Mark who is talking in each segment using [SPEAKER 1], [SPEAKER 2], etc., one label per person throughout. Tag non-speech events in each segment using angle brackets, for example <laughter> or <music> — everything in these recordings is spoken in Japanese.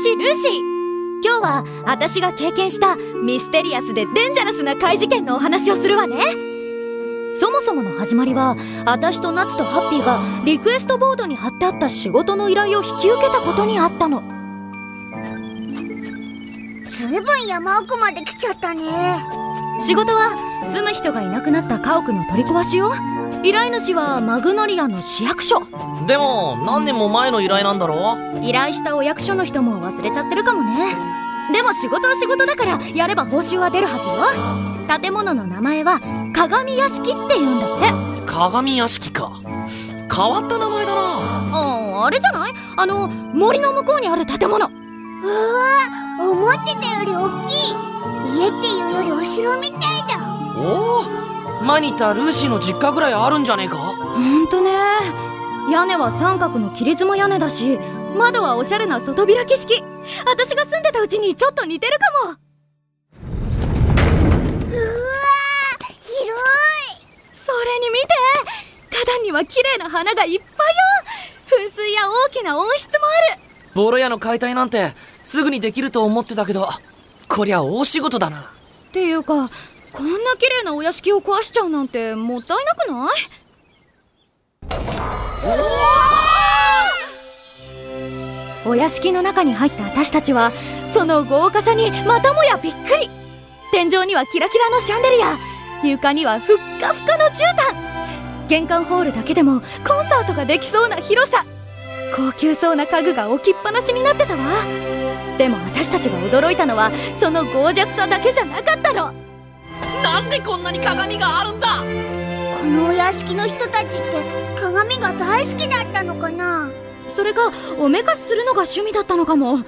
[SPEAKER 1] 私ルーシー。今日は私が経験したミステリアスでデンジャラスな怪事件のお話をするわね。そもそもの始まりは私と夏とハッピーがリクエストボードに貼ってあった仕事の依頼を引き受けたことにあったの。
[SPEAKER 2] ずいぶん山奥まで来ちゃったね。
[SPEAKER 1] 仕事は住む人がいなくなった家屋の取り壊しよ。依頼主はマグノリアの市役所。
[SPEAKER 3] でも何年も前の依頼なんだろ
[SPEAKER 1] 依頼したお役所の人も忘れちゃってるかもね。でも仕事は仕事だからやれば報酬は出るはずよ。建物の名前は鏡屋敷って言うんだって。
[SPEAKER 3] 鏡屋敷か。変わった名前だな。
[SPEAKER 1] ああれじゃない？あの森の向こうにある建物。
[SPEAKER 2] うわ思ってたより大きい家っていうよりお城みたいだ。
[SPEAKER 3] おお前に言ったルーシーの実家ぐらいあるんじゃねえか？
[SPEAKER 1] ほんとね。屋根は三角の切妻屋根だし窓はおしゃれな外開き式。私が住んでたうちにちょっと似てるかも。
[SPEAKER 2] うわ広
[SPEAKER 1] それに見て。花壇には綺麗な花がいっぱいよ。噴水や大きな温室もある。
[SPEAKER 3] ボロ屋の解体なんてすぐにできると思ってたけどこりゃ大仕事だな。
[SPEAKER 1] っていうかこんな綺麗なお屋敷を壊しちゃうなんてもったいなくない？お屋敷の中に入った私たちはその豪華さにまたもやびっくり。天井にはキラキラのシャンデリア。床にはふっかふかの絨毯。玄関ホールだけでもコンサートができそうな広さ高級そうな家具が置きっぱなしになってたわ。でも私たちが驚いたのはそのゴージャスさだけじゃなかったの。
[SPEAKER 3] なんでこんなに鏡があるんだ？
[SPEAKER 2] このお屋敷の人たちって鏡が大好きだったのかな？
[SPEAKER 1] それかおめかしするのが趣味だったのかも。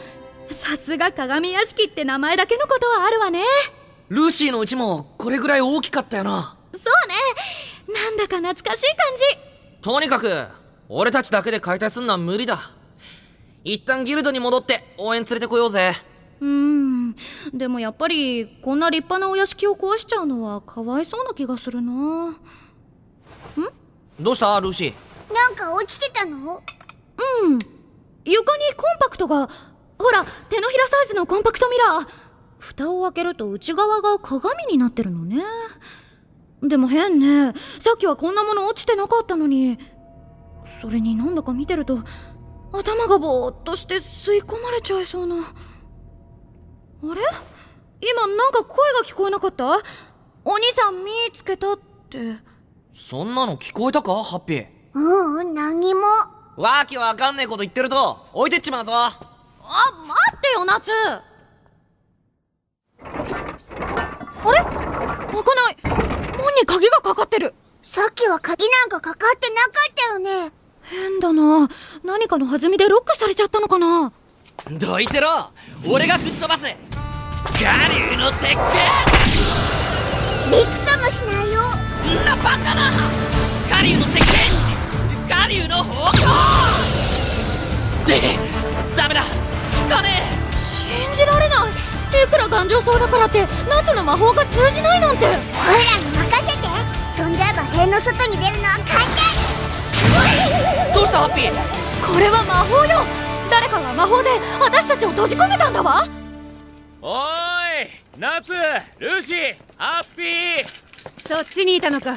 [SPEAKER 1] さすが鏡屋敷って名前だけのことはあるわね。
[SPEAKER 3] ルーシーのうちもこれぐらい大きかったよな。
[SPEAKER 1] そうね。なんだか懐かしい感じ。
[SPEAKER 3] とにかく俺たちだけで解体すんのは無理だ。一旦ギルドに戻って応援連れてこようぜ。
[SPEAKER 1] うーん。でもやっぱりこんな立派なお屋敷を壊しちゃうのはかわいそうな気がするな。
[SPEAKER 3] どうした？ルーシー。
[SPEAKER 2] なんか落ちてたの？
[SPEAKER 1] うん。床にコンパクトがほら手のひらサイズのコンパクトミラー。蓋を開けると内側が鏡になってるのね。でも変ね。さっきはこんなもの落ちてなかったのにそれになんだか見てると頭がぼーっとして吸い込まれちゃいそうな。あれ？今なんか声が聞こえなかった？お兄さん見つけたって。
[SPEAKER 3] そんなの聞こえたか？ハッピー。
[SPEAKER 2] ううん何も。
[SPEAKER 3] わけわかんねえこと言ってると。置いてっちまうぞ。
[SPEAKER 1] あ待ってよ夏。あれ？開かない。門に鍵がかかってる。
[SPEAKER 2] さっきは鍵なんかかかってなかったよね
[SPEAKER 1] 変だな。何かの弾みでロックされちゃったのかな。
[SPEAKER 3] どいてろ。俺が吹っ飛ばす。ガリューの鉄拳。
[SPEAKER 2] びくともしないよ
[SPEAKER 3] んなバカな。ガリューの鉄拳。ガリューの方向。でダメだ。効かね
[SPEAKER 1] 信じられない。いくら頑丈そうだからって夏の魔法が通じないなんて。
[SPEAKER 2] ほら任せて。飛んじゃえば塀の外に出るのは
[SPEAKER 3] したハッピー。
[SPEAKER 1] これは魔法よ。誰かが魔法で私たちを閉じ込めたんだわ。
[SPEAKER 4] おーい夏ルーシーハッピー。
[SPEAKER 5] そっちにいたのか。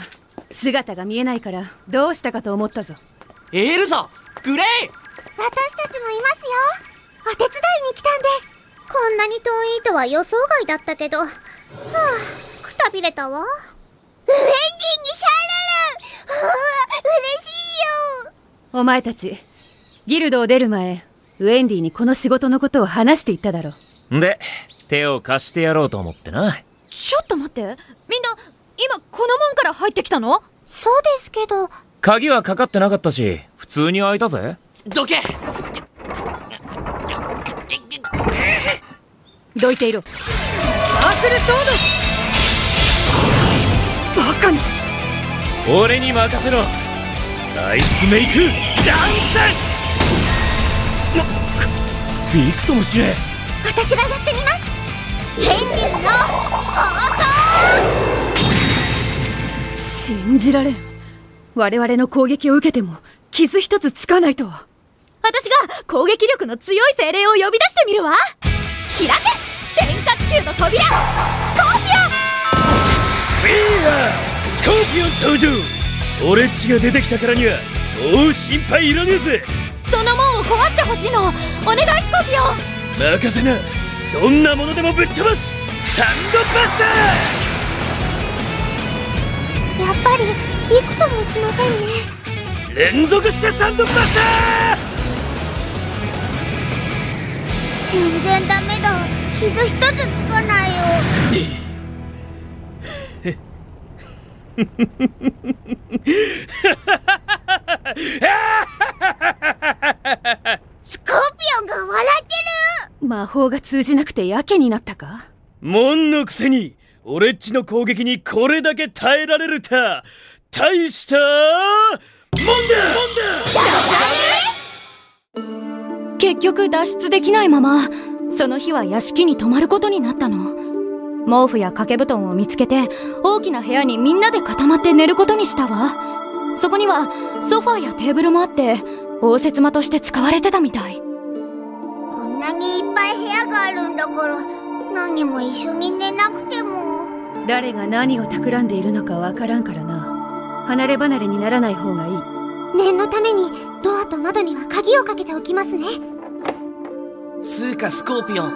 [SPEAKER 5] 姿が見えないからどうしたかと思ったぞ。
[SPEAKER 3] エルザグレイ。
[SPEAKER 2] 私たちもいますよ。お手伝いに来たんです。こんなに遠いとは予想外だったけど。はあくたびれたわ。ウェンディにシャルルはあ嬉しいよ
[SPEAKER 5] お前たちギルドを出る前ウェンディにこの仕事のことを話していっただろう。
[SPEAKER 4] で手を貸してやろうと思ってな。
[SPEAKER 1] ちょっと待って。みんな今この門から入ってきたの？
[SPEAKER 2] そうですけど。
[SPEAKER 4] 鍵はかかってなかったし普通に開いたぜ。
[SPEAKER 3] どけ。
[SPEAKER 5] どいていろサークルソードバカな。
[SPEAKER 4] 俺に任せろアイスメイク。ダンス。なびくともしね
[SPEAKER 2] 私がやってみます。ウェンディの。ハー
[SPEAKER 5] 信じられん。我々の攻撃を受けても傷一つつかないとは。
[SPEAKER 1] 私が攻撃力の強い精霊を呼び出してみるわ。開け天下地球の扉。スコーピ
[SPEAKER 4] ウィーアースコーピオン登場俺っちが出てきたからにはもう心配いらねえぜ。
[SPEAKER 1] その門を壊してほしいの。お願いスコーピオン
[SPEAKER 4] 任せな。どんなものでもぶっ飛ばす。サンドバスタ
[SPEAKER 2] やっぱりびくともしませんね。
[SPEAKER 4] ー連続してサンドバスタ
[SPEAKER 2] 全然ダメだ。傷一つつかないよ <laughs> スコーピオンが笑ってる。
[SPEAKER 5] 魔法が通じなくてやけになったか？
[SPEAKER 4] ー門のくせに俺っちの攻撃にこれだけ耐えられるた大したもんだ。
[SPEAKER 1] 結局脱出できないままその日は屋敷に泊まることになったの毛布や掛け布団を見つけて大きな部屋にみんなで固まって寝ることにしたわ。そこにはソファーやテーブルもあって応接間として使われてたみたい。
[SPEAKER 2] こんなにいっぱい部屋があるんだから何も一緒に寝なくても。
[SPEAKER 5] 誰が何を企んでいるのかわからんからな。離れ離れにならない方がいい。
[SPEAKER 2] 念のためにドアと窓には鍵をかけておきますね。
[SPEAKER 3] つうかスコーピオン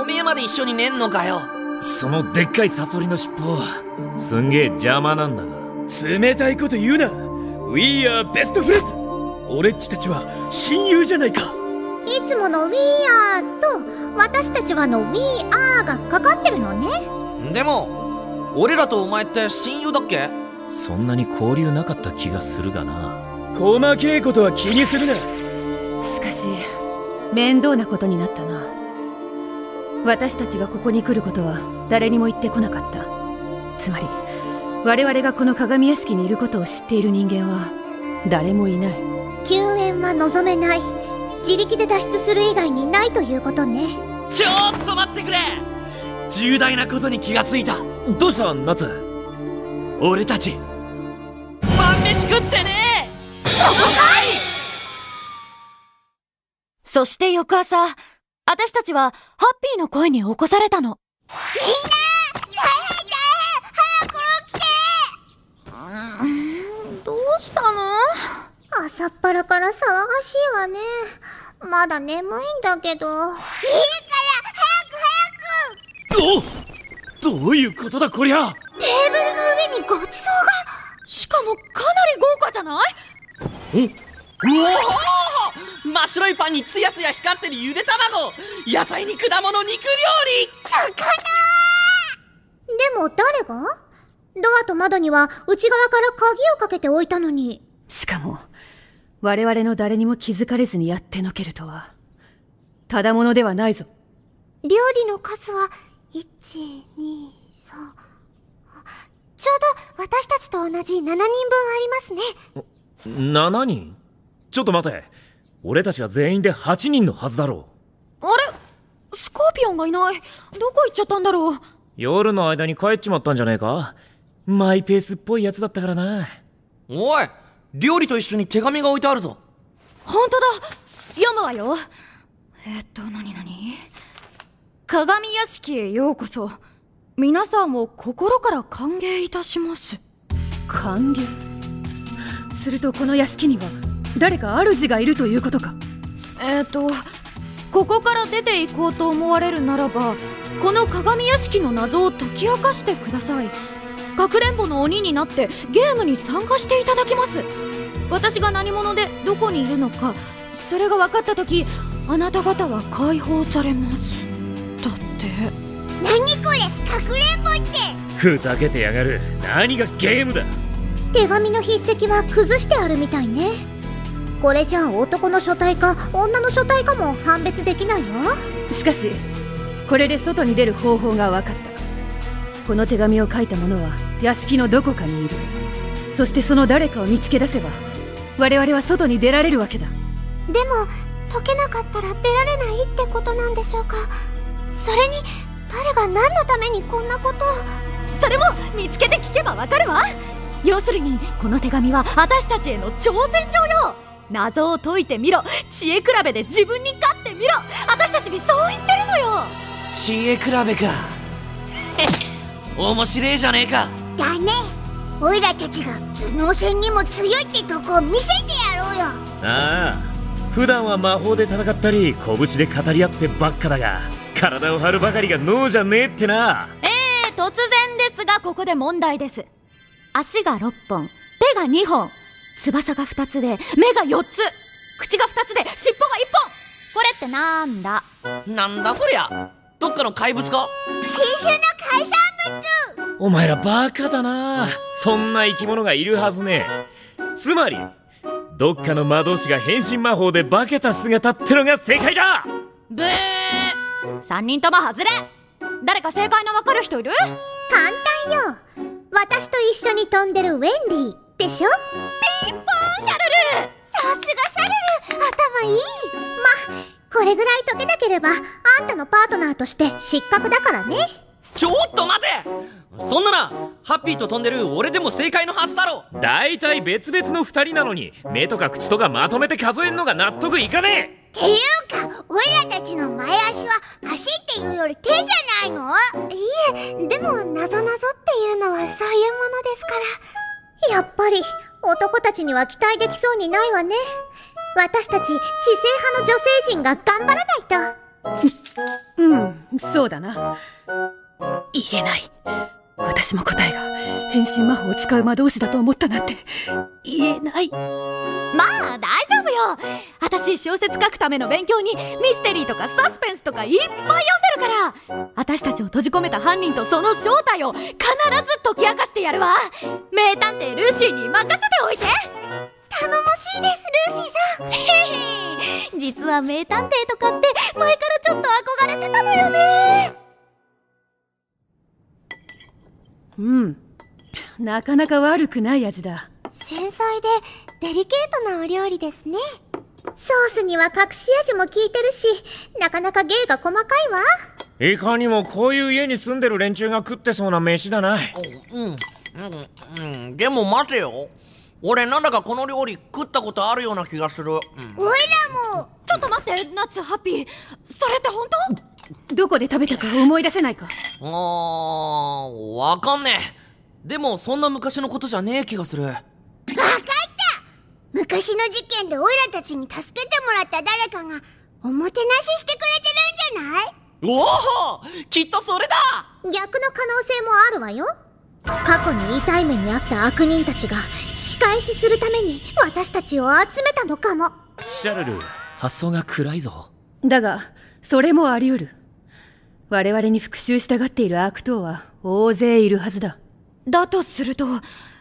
[SPEAKER 3] おめえまで一緒に寝んのかよ
[SPEAKER 4] そのでっかいサソリの尻尾すんげえ邪魔なんだが。冷たいこと言うな。We are best friends. 俺っちたちは親友じゃないか。
[SPEAKER 2] いつもの We are と私たちはの We are がかかってるのね。
[SPEAKER 3] でも俺らとお前って親友だっけ？
[SPEAKER 4] そんなに交流なかった気がするがな。細けいことは気にするな。
[SPEAKER 5] しかし面倒なことになったな私たちがここに来ることは誰にも言ってこなかった。つまり我々がこの鏡屋敷にいることを知っている人間は誰もいない。
[SPEAKER 2] 救援は望めない。自力で脱出する以外にないということね。
[SPEAKER 3] ちょっと待ってくれ。重大なことに気がついた。
[SPEAKER 4] どうした夏
[SPEAKER 3] 俺たち。晩飯食ってね。
[SPEAKER 1] そして翌朝私たちはハッピーの声に起こされたの。どうしたの？
[SPEAKER 2] 朝っぱらから騒がしいわね。まだ眠いんだけど。いいから早く早く。
[SPEAKER 4] おどういうことだこりゃ。
[SPEAKER 2] テーブルの上にごちそう
[SPEAKER 1] しかもかなり豪華じゃない？う
[SPEAKER 3] おお真っ白いパンにツヤツヤ光ってるゆで卵。野菜に果物肉料理。
[SPEAKER 2] でも誰が？ドアと窓には内側から鍵をかけておいたのに。
[SPEAKER 5] しかも我々の誰にも気づかれずにやってのけるとは。ただものではないぞ。
[SPEAKER 2] 料理の数は123ちょうど私たちと同じ7人分ありますね。
[SPEAKER 4] 7人？ちょっと待て。俺たちは全員で8人のはずだろう。
[SPEAKER 1] あれ？スコーピオンがいない。どこ行っちゃったんだろう？
[SPEAKER 4] 夜の間に帰っちまったんじゃねえか？マイペースっぽいやつだったからな。
[SPEAKER 3] おい料理と一緒に手紙が置いてあるぞ。
[SPEAKER 1] 本当だ。読むわよ。えっと何何？鏡屋敷へようこそ。皆さんを心から歓迎いたします。
[SPEAKER 5] 歓迎？するとこの屋敷には誰か主がいるということか。
[SPEAKER 1] えっとここから出て行こうと思われるならばこの鏡屋敷の謎を解き明かしてください。かくれんぼの鬼になってゲームに参加していただきます。私が何者でどこにいるのかそれが分かった時あなた方は解放されます。だって。
[SPEAKER 2] 何これかくれんぼって。
[SPEAKER 4] ふざけてやがる。何がゲームだ。
[SPEAKER 2] 手紙の筆跡は崩してあるみたいねこれじゃあ男の書体か女の書体かも判別できないわ。
[SPEAKER 5] しかしこれで外に出る方法が分かった。この手紙を書いた者は屋敷のどこかにいる。そしてその誰かを見つけ出せば我々は外に出られるわけだ。
[SPEAKER 2] でも解けなかったら出られないってことなんでしょうか。それに誰が何のためにこんなことを。
[SPEAKER 1] それも見つけて聞けばわかるわ。要するにこの手紙は私たちへの挑戦状よ謎を解いてみろ。知恵比べで自分に勝ってみろ。私たちにそう言ってるのよ。
[SPEAKER 3] 知恵比べか。<laughs> 面白いじゃねえか。
[SPEAKER 2] だね。オイラたちが頭脳戦にも強いってとこを見せてやろうよ。
[SPEAKER 4] ああ。普段は魔法で戦ったり拳で語り合ってばっかだが体を張るばかりが脳じゃねえってな。
[SPEAKER 1] えー、突然ですがここで問題です。足が6本手が2本翼が2つで目が4つ。口が2つで尻尾が1本。これってなんだ？
[SPEAKER 3] なんだそりゃ。どっかの怪物か？
[SPEAKER 2] 新種の海産物。
[SPEAKER 4] お前らバカだな。そんな生き物がいるはずね。えつまりどっかの魔導士が変身魔法で化けた姿ってのが正解だ。
[SPEAKER 1] ブー。3人とも外れ。誰か正解のわかる人いる？
[SPEAKER 2] 簡単よ。私と一緒に飛んでるウェンディでしょ？
[SPEAKER 1] ピンポンシャルル。
[SPEAKER 2] さすがシャルル。頭いい。まこれぐらい解けなければあんたのパートナーとして失格だからね。
[SPEAKER 3] ちょっと待て。そんななハッピーと飛んでる俺でも正解のはずだろ。
[SPEAKER 4] 大体別々の二人なのに目とか口とかまとめて数えんのが納得いかね
[SPEAKER 2] っていうかオイラたちの前足は足っていうより手じゃないの？いえでも謎謎っていうのはそういうものですから。やっぱり男たちには期待できそうにないわね。私たち知性派の女性陣が頑張らないと。
[SPEAKER 5] うんそうだな。言えない。私も答えが変身魔法を使う魔導士だと思ったなんて言えない。
[SPEAKER 1] まあ大丈夫よ。私小説書くための勉強にミステリーとかサスペンスとかいっぱい読んでるから。私たちを閉じ込めた犯人とその正体を必ず解き明かしてやるわ。名探偵ルーシーに任せておいて。
[SPEAKER 2] 頼もしいですルーシーさん。
[SPEAKER 1] へへ。実は名探偵とかって前からちょっと憧れてたのよね。
[SPEAKER 5] うん。なかなか悪くない味だ。
[SPEAKER 2] 繊細でデリケートなお料理ですね。ソースには隠し味も効いてるしなかなか芸が細かいわ。
[SPEAKER 4] いかにもこういう家に住んでる連中が食ってそうな飯だな
[SPEAKER 3] うんうんうん。でも待てよ。俺なんだかこの料理食ったことあるような気がする、うん、
[SPEAKER 2] オイラも。
[SPEAKER 1] ちょっと待ってナッツハッピー。それって本当？
[SPEAKER 5] どこで食べたか思い出せないか。
[SPEAKER 3] あーわかんねえ。でもそんな昔のことじゃねえ気がする。
[SPEAKER 2] わか昔の事件でオイラたちに助けてもらった誰かがおもてなししてくれてるんじゃない？
[SPEAKER 3] おおきっとそれだ！
[SPEAKER 2] 逆の可能性もあるわよ。過去に痛い目にあった悪人たちが仕返しするために私たちを集めたのかも。
[SPEAKER 4] シャルル発想が暗いぞ。
[SPEAKER 5] だがそれもあり得る。我々に復讐したがっている悪党は大勢いるはずだ。
[SPEAKER 1] だとすると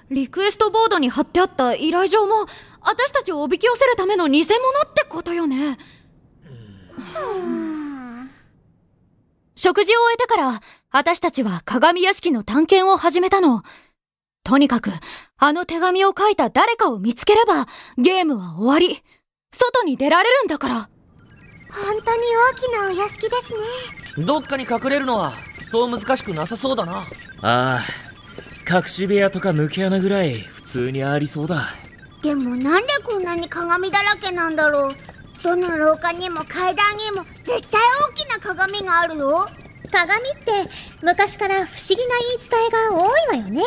[SPEAKER 1] リクエストボードに貼ってあった依頼状も私たちをおびき寄せるための偽物ってことよね。食事を終えてから私たちは鏡屋敷の探検を始めたの。とにかくあの手紙を書いた誰かを見つければゲームは終わり。外に出られるんだから。
[SPEAKER 2] 本当に大きなお屋敷ですね。
[SPEAKER 3] どっかに隠れるのはそう難しくなさそうだな。
[SPEAKER 4] ああ隠し部屋とか抜け穴ぐらい普通にありそうだ。
[SPEAKER 2] でもなんでこんなに鏡だらけなんだろう。どの廊下にも階段にも絶対大きな鏡があるよ。鏡って昔から不思議な言い伝えが多いわよね。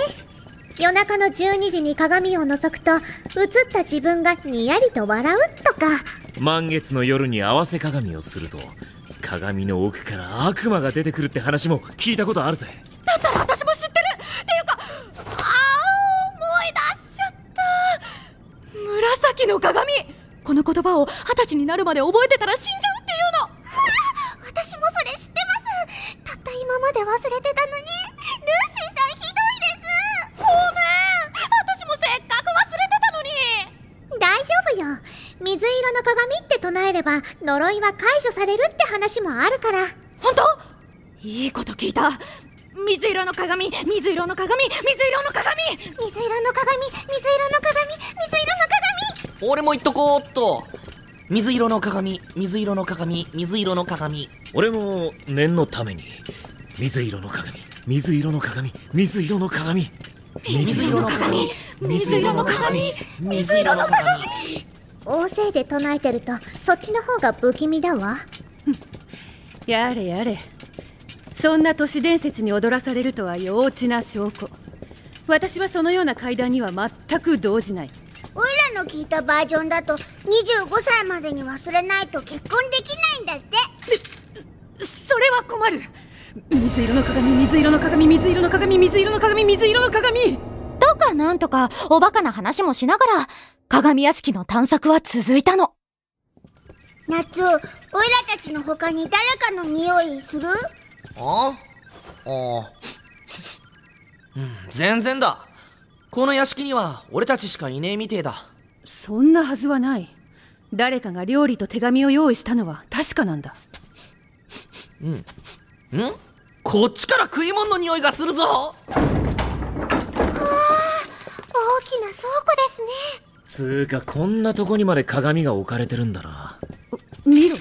[SPEAKER 2] 夜中の12時に鏡を覗くと映った自分がにやりと笑うとか。
[SPEAKER 4] 満月の夜に合わせ鏡をすると鏡の奥から悪魔が出てくるって話も聞いたことあるぜ。
[SPEAKER 1] だったら私も知ってる紫の鏡。この言葉を二十歳になるまで覚えてたら死んじゃうっていうの。
[SPEAKER 2] 私もそれ知ってます。たった今まで忘れてたのに。ルーシーさんひどいです。
[SPEAKER 1] ごめん。私もせっかく忘れてたのに。
[SPEAKER 2] 大丈夫よ。水色の鏡って唱えれば呪いは解除されるって話もあるから。
[SPEAKER 1] 本当？いいこと聞いた水色の鏡水色の鏡水色の鏡。
[SPEAKER 2] 水色の鏡水色の鏡水色の鏡。
[SPEAKER 3] 俺も言っとこうっと。水色の鏡水色の鏡水色の鏡。
[SPEAKER 4] 俺も念のために水色の鏡水色の鏡水色の鏡。
[SPEAKER 3] 水色の鏡水色の鏡水色の鏡。
[SPEAKER 2] 大勢で唱えてるとそっちの方が不気味だわ。
[SPEAKER 5] やれやれそんな都市伝説に踊らされるとは幼稚な証拠。私はそのような階段には全く動じない。
[SPEAKER 2] オイラの聞いたバージョンだと25歳までに忘れないと結婚できないんだって。
[SPEAKER 5] それは困る。水色の鏡水色の鏡水色の鏡水色の鏡水色の鏡。
[SPEAKER 1] とかなんとかおバカな話もしながら鏡屋敷の探索は続いたの。
[SPEAKER 2] 夏オイラたちの他に誰かの匂いする？
[SPEAKER 3] あ？あうん全然だ。この屋敷には俺たちしかいねえみてえだ。
[SPEAKER 5] そんなはずはない。誰かが料理と手紙を用意したのは確かなんだ。
[SPEAKER 3] ん。こっちから食い物の匂いがするぞ。
[SPEAKER 2] 大きな倉庫ですね。
[SPEAKER 4] つうかこんなとこにまで鏡が置かれてるんだな。
[SPEAKER 5] 見ろ。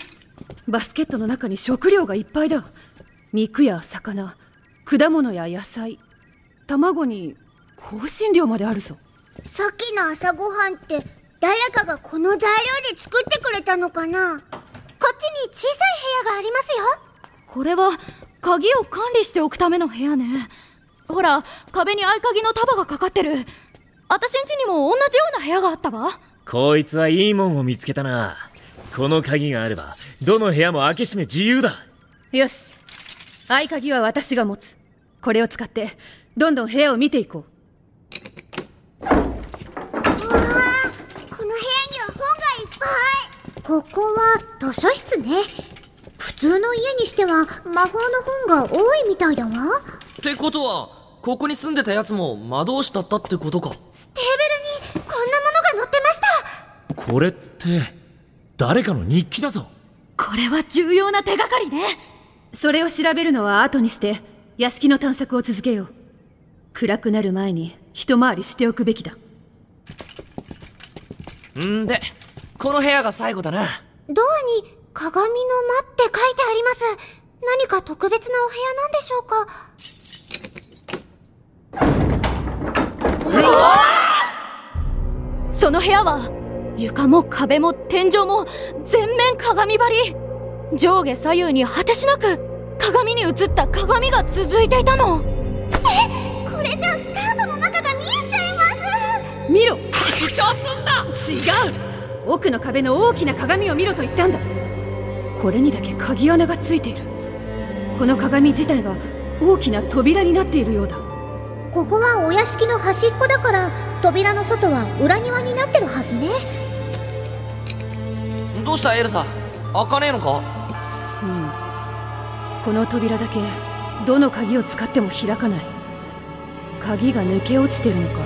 [SPEAKER 5] バスケットの中に食料がいっぱいだ肉や魚果物や野菜卵に香辛料まであるぞ。
[SPEAKER 2] さっきの朝ごはんって誰かがこの材料で作ってくれたのかな？こっちに小さい部屋がありますよ。
[SPEAKER 1] これは鍵を管理しておくための部屋ね。ほら壁に合鍵の束がかかってる。私ん家にも同じような部屋があったわ。
[SPEAKER 4] こいつはいいもんを見つけたな。この鍵があればどの部屋も開け閉め自由だ。
[SPEAKER 5] よし合鍵は私が持つ。これを使ってどんどん部屋を見ていこう。
[SPEAKER 2] うわーこの部屋には本がいっぱい。ここは図書室ね。普通の家にしては魔法の本が多いみたいだわ。
[SPEAKER 3] ってことはここに住んでたやつも魔導士だったってことか。
[SPEAKER 2] テーブルにこんなものが載ってました。
[SPEAKER 4] これって誰かの日記だぞ。
[SPEAKER 1] これは重要な手がかりね
[SPEAKER 5] それを調べるのは後にして屋敷の探索を続けよう。暗くなる前に一回りしておくべきだ。
[SPEAKER 3] んでこの部屋が最後だな。
[SPEAKER 2] ドアに鏡の間って書いてあります。何か特別なお部屋なんでしょうか？
[SPEAKER 1] その部屋は床も壁も天井も全面鏡張り上下左右に果てしなく鏡に映った鏡が続いていたの。
[SPEAKER 2] これじゃスカートの中が見えちゃいます。
[SPEAKER 5] 見ろ。
[SPEAKER 3] 主張すんな
[SPEAKER 5] 違う。奥の壁の大きな鏡を見ろと言ったんだ。これにだけ鍵穴がついている。この鏡自体が大きな扉になっているようだ。
[SPEAKER 2] ここはお屋敷の端っこだから扉の外は裏庭になってるはずね。
[SPEAKER 3] どうしたエルサ。開かねえのか？
[SPEAKER 5] うんこの扉だけどの鍵を使っても開かない。鍵が抜け落ちてるのか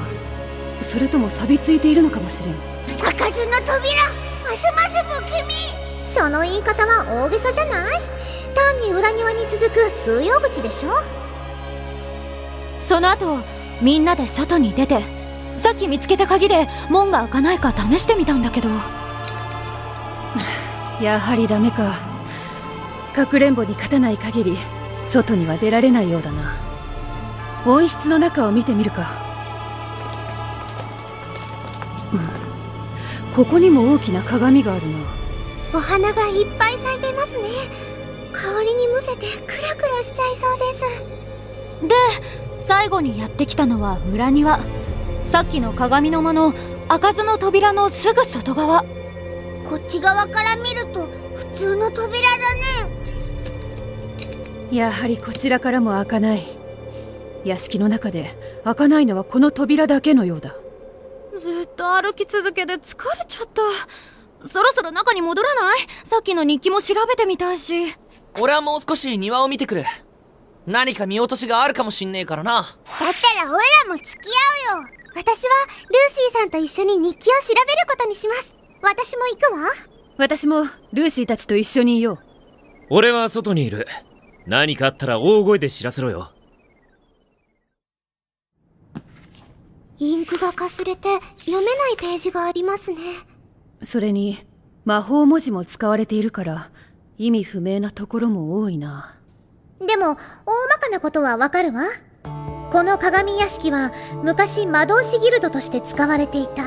[SPEAKER 5] それとも錆びついているのかもしれん。
[SPEAKER 2] 開かずの扉マシュマシュ不気味その言い方は大げさじゃない。単に裏庭に続く通用口でしょ。
[SPEAKER 1] その後みんなで外に出てさっき見つけた鍵で門が開かないか試してみたんだけど。<sighs>
[SPEAKER 5] やはりダメかかくれんぼに勝たない限り外には出られないようだな。温室の中を見てみるか、うん、ここにも大きな鏡があるな。
[SPEAKER 2] お花がいっぱい咲いてますね。香りにむせてクラクラしちゃいそうです。
[SPEAKER 1] で最後にやってきたのは裏庭。さっきの鏡の間の開かずの扉のすぐ外側。
[SPEAKER 2] こっち側から見ると普通の扉だね。
[SPEAKER 5] やはりこちらからも開かない。屋敷の中で開かないのはこの扉だけのようだ。
[SPEAKER 1] ずっと歩き続けて疲れちゃった。そろそろ中に戻らない？さっきの日記も調べてみたいし。
[SPEAKER 3] 俺はもう少し庭を見てくる。何か見落としがあるかもしんねえからな。
[SPEAKER 2] だったらオイラも付き合うよ。私はルーシーさんと一緒に日記を調べることにします。私も行くわ
[SPEAKER 5] 私もルーシーたちと一緒にいよう。
[SPEAKER 4] 俺は外にいる。何かあったら大声で知らせろよ。
[SPEAKER 2] インクがかすれて読めないページがありますね。
[SPEAKER 5] それに魔法文字も使われているから意味不明なところも多いな。
[SPEAKER 2] でも大まかなことはわかるわ。この鏡屋敷は昔魔導士ギルドとして使われていた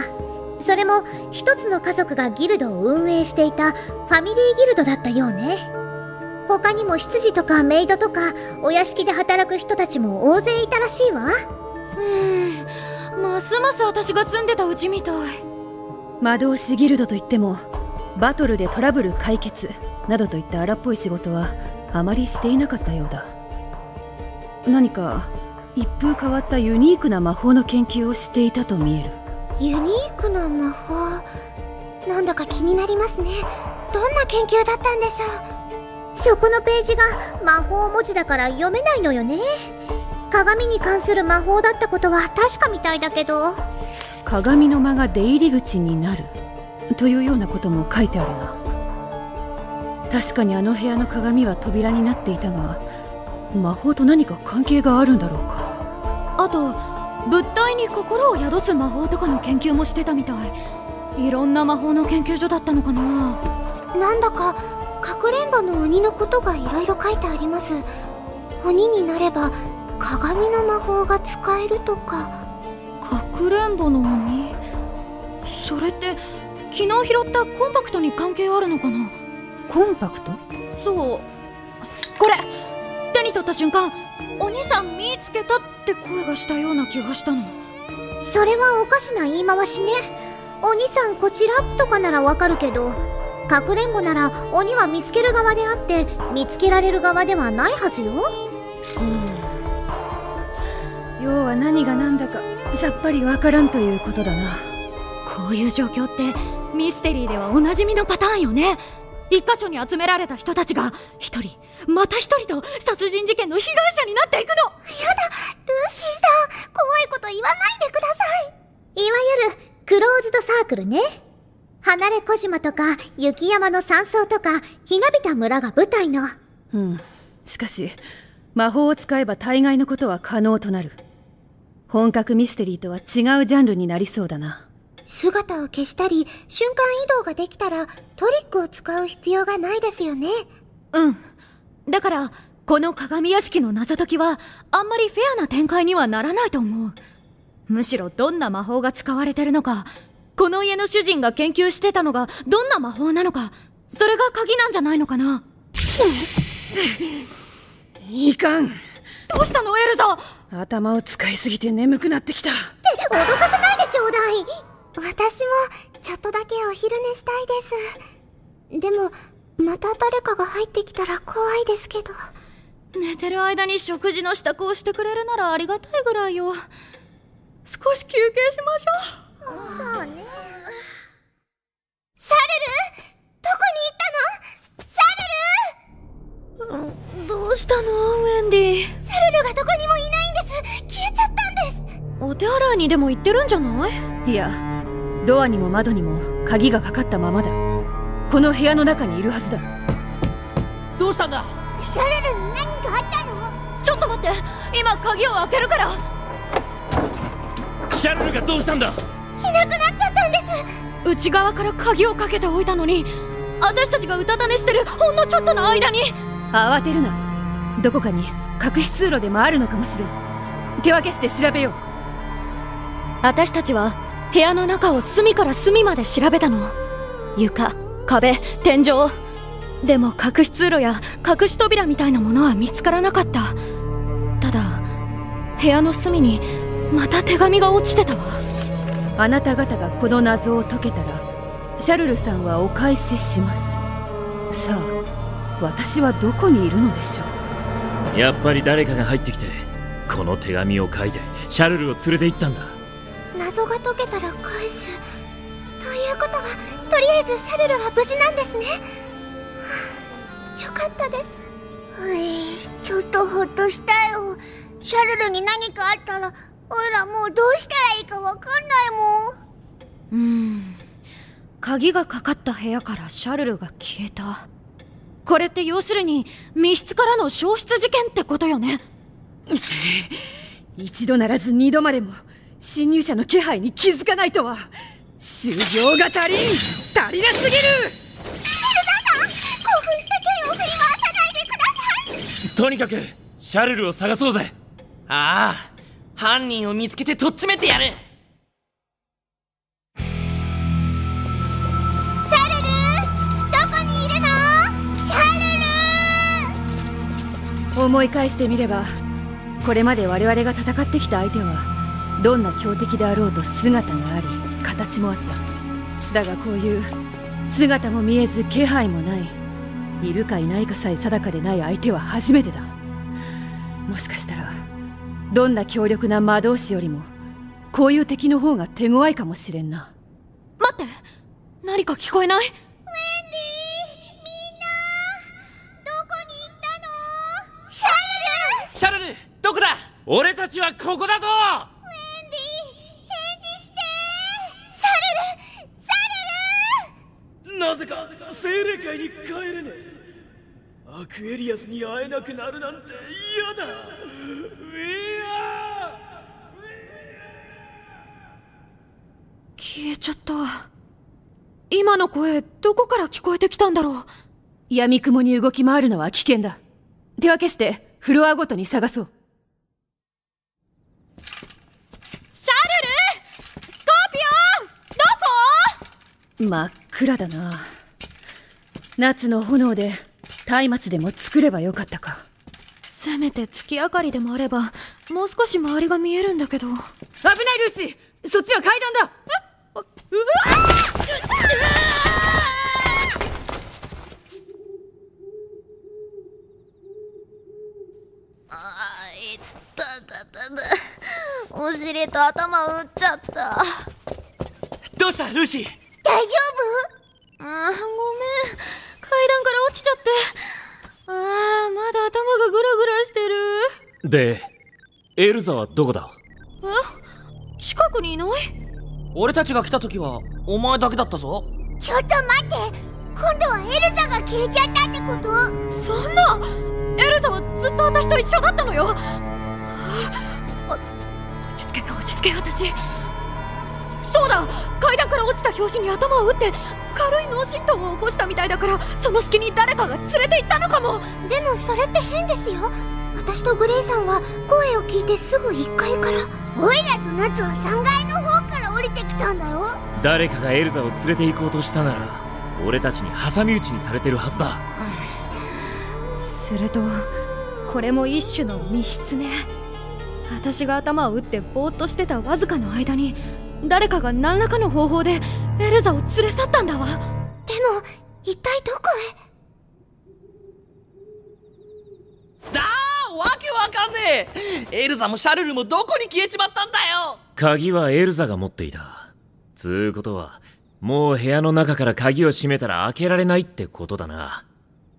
[SPEAKER 2] それも一つの家族がギルドを運営していたファミリーギルドだったようね。他にも執事とかメイドとかお屋敷で働く人たちも大勢いたらしいわ。
[SPEAKER 1] うんますます私が住んでたうちみたい。
[SPEAKER 5] 魔導士ギルドといってもバトルでトラブル解決などといった荒っぽい仕事はあまりしていなかったようだ。何か一風変わったユニークな魔法の研究をしていたと見える
[SPEAKER 2] ユニークな魔法。なんだか気になりますね。どんな研究だったんでしょう。そこのページが魔法文字だから読めないのよね。鏡に関する魔法だったことは確かみたいだけど。
[SPEAKER 5] 鏡の間が出入り口になる。というようなことも書いてあるな。確かにあの部屋の鏡は扉になっていたが魔法と何か関係があるんだろうか。
[SPEAKER 1] あと物体に心を宿す魔法とかの研究もしてたみたい。いろんな魔法の研究所だったのかな。
[SPEAKER 2] なんだかかくれんぼの鬼のことがいろいろ書いてあります。鬼になれば鏡の魔法が使えるとか。
[SPEAKER 1] かくれんぼの鬼？それって昨日拾ったコンパクトに関係あるのかな？
[SPEAKER 5] コンパクト？
[SPEAKER 1] そう。これ手に取った瞬間お兄さん見つけたって声がしたような気がしたの。
[SPEAKER 2] それはおかしな言い回しね。鬼さんこちらとかならわかるけどかくれんぼなら鬼は見つける側であって見つけられる側ではないはずよ。
[SPEAKER 5] うん。要は何が何だかさっぱりわからんということだな。
[SPEAKER 1] こういう状況ってミステリーではおなじみのパターンよね一箇所に集められた人たちが一人また一人と殺人事件の被害者になっていくの。
[SPEAKER 2] やだルーシーさん怖いこと言わないでください。いわゆるクローズドサークルね。離れ小島とか雪山の山荘とかひがびた村が舞台の。
[SPEAKER 5] うん。しかし魔法を使えば大概のことは可能となる。本格ミステリーとは違うジャンルになりそうだな
[SPEAKER 2] 姿を消したり瞬間移動ができたらトリックを使う必要がないですよね。
[SPEAKER 1] うん。だからこの鏡屋敷の謎解きはあんまりフェアな展開にはならないと思う。むしろどんな魔法が使われてるのかこの家の主人が研究してたのがどんな魔法なのかそれが鍵なんじゃないのかな。
[SPEAKER 5] いかん。
[SPEAKER 1] どうしたのエルザ？
[SPEAKER 5] 頭を使いすぎて眠くなってきた。
[SPEAKER 2] って脅かさないでちょうだい私もちょっとだけお昼寝したいです。でもまた誰かが入ってきたら怖いですけど。
[SPEAKER 1] 寝てる間に食事の支度をしてくれるならありがたいぐらいよ。少し休憩しましょ
[SPEAKER 2] う。そうね。シャルルどこに行ったの？シャルル、
[SPEAKER 1] うん、どうしたの？ウェンディ。
[SPEAKER 2] シャルルがどこにもいないんです。消えちゃったんです。
[SPEAKER 1] お手洗いにでも行ってるんじゃない？
[SPEAKER 5] いやドアにも窓にも鍵がかかったままだ。この部屋の中にいるはずだ。
[SPEAKER 3] どうしたんだ？
[SPEAKER 2] シャルルに何かあったの？
[SPEAKER 1] ちょっと待って。今鍵を開けるから。
[SPEAKER 4] シャルルがどうしたんだ？
[SPEAKER 2] いなくなっちゃったんです。
[SPEAKER 1] 内側から鍵をかけておいたのに。私たちがうたた寝してる。ほんのちょっとの間に。
[SPEAKER 5] 慌てるな。どこかに隠し通路でもあるのかもしれん。手分けして調べよう。
[SPEAKER 1] 私たちは部屋の中を隅から隅まで調べたの。床壁天井。でも隠し通路や隠し扉みたいなものは見つからなかった。ただ部屋の隅にまた手紙が落ちてたわ。
[SPEAKER 5] あなた方がこの謎を解けたらシャルルさんはお返しします。さあ私はどこにいるのでしょ
[SPEAKER 4] う？やっぱり誰かが入ってきてこの手紙を書いてシャルルを連れて行ったんだ
[SPEAKER 2] 謎が解けたら返す。ということはとりあえずシャルルは無事なんですね、はあ、よかったです。ういちょっとほっとしたよ。シャルルに何かあったらおいらもうどうしたらいいかわかんないもん。
[SPEAKER 1] うん。鍵がかかった部屋からシャルルが消えた。これって要するに密室からの消失事件ってことよね。<laughs>
[SPEAKER 5] 一度ならず二度までも侵入者の気配に気づかないとは。修行が足りん。足りなすぎる。
[SPEAKER 2] ルザンさん興奮した剣を振り回さないでください。
[SPEAKER 4] とにかくシャルルを探そうぜ。
[SPEAKER 3] ああ犯人を見つけてとっちめてやる。シ
[SPEAKER 6] ャルルどこにいるの？シャ
[SPEAKER 5] ルル。思い返してみればこれまで我々が戦ってきた相手はどんな強敵であろうと姿があり形もあった。だがこういう姿も見えず気配もない。いるかいないかさえ定かでない相手は初めてだ。もしかしたらどんな強力な魔導士よりもこういう敵の方が手強いかもしれんな。
[SPEAKER 1] 待って何か聞こえない？
[SPEAKER 3] シャル！ル！どこだ？
[SPEAKER 4] 俺たちはここだぞなぜか精霊界に帰れねえアクエリアスに会えなくなるなんて嫌だ。ウィア
[SPEAKER 1] 消えちゃった。今の声どこから聞こえてきたんだろう。
[SPEAKER 5] 闇雲に動き回るのは危険だ。手分けしてフロアごとに探そう
[SPEAKER 1] シャルルスコーピオンどこ
[SPEAKER 5] 真っ暗だな。夏の炎で松明でも作ればよかったか。
[SPEAKER 1] せめて月明かりでもあればもう少し周りが見えるんだけど。うわ
[SPEAKER 5] 危ないルーシー。そっちは階段だ。
[SPEAKER 1] あーいったたたた。お尻と頭打っちゃった。
[SPEAKER 3] どうしたルーシー？
[SPEAKER 2] 大丈
[SPEAKER 1] あーごめん。階段から落ちちゃって。あーまだ頭がグラグラしてる。
[SPEAKER 4] でエルザはどこだ？
[SPEAKER 1] え？近くにいない？
[SPEAKER 3] 俺たちが来た時はお前だけだったぞ。
[SPEAKER 2] 夫ちょっと待って。今度はエルザが消えちゃったってこと？
[SPEAKER 1] そんな。エルザはずっと私と一緒だったのよ。あ落ち着け落ち着け私そうだ。階段から落ちた拍子に頭を打って軽い脳震盪を起こしたみたいだからその隙に誰かが連れて行ったのかも。
[SPEAKER 2] でもそれって変ですよ。私とグレイさんは声を聞いてすぐ1階からオイラとナツは3階の方から降りてきたんだよ。
[SPEAKER 4] 誰かがエルザを連れて行こうとしたなら俺たちに挟み撃ちにされてるはずだ。
[SPEAKER 1] するとこれも一種の密室ね。私が頭を打ってぼーっとしてたわずかの間に誰かが何らかの方法でエルザを連れ去ったんだわ。
[SPEAKER 2] でも一体どこ
[SPEAKER 3] だーわけわかんねえ。エルザもシャルルもどこに消えちまったんだよ。
[SPEAKER 4] 鍵はエルザが持っていた。つうことはもう部屋の中から鍵を閉めたら開けられないってことだな。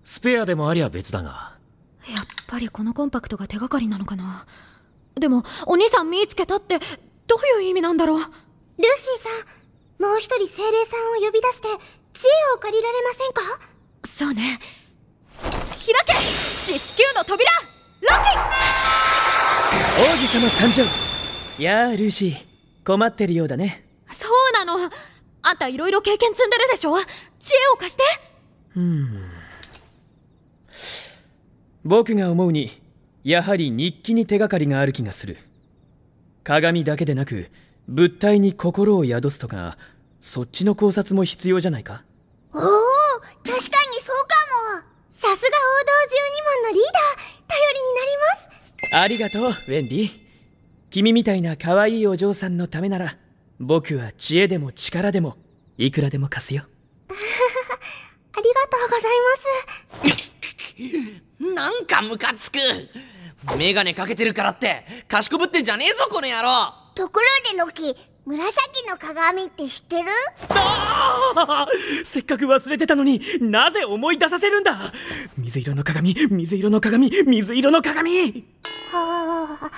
[SPEAKER 4] スペアでもありゃ別だが。
[SPEAKER 1] やっぱりこのコンパクトが手がかりなのかな。でもお兄さん見つけたってどういう意味なんだろう。
[SPEAKER 2] へルーシーさんもう一人精霊さんを呼び出して知恵を借りられませんか？
[SPEAKER 1] そうね。開け！四子宮の扉！ロ
[SPEAKER 7] 王子様参上！やあルーシー困ってるようだね。
[SPEAKER 1] キそうなの。あんたいろいろ経験積んでるでしょ？知恵を貸して！
[SPEAKER 7] 僕が思うにやはり日記に手がかりがある気がする。鏡だけでなく物体に心を宿すとかそっちの考察も必要じゃないか？
[SPEAKER 2] おお確かにそうかも。さすが王道12万のリーダー。頼りになります。
[SPEAKER 7] ありがとうウェンディ。君みたいな可愛いお嬢さんのためなら僕は知恵でも力でもいくらでも貸すよ。<laughs>
[SPEAKER 2] ありがとうございます。
[SPEAKER 3] なんかムカつく。メガネかけてるからって賢ぶってんじゃねえぞこの野郎
[SPEAKER 2] ところでロキ紫の鏡って知ってる？
[SPEAKER 7] あー！せっかく忘れてたのになぜ思い出させるんだ？水色の鏡水色の鏡水色の鏡！
[SPEAKER 2] はあ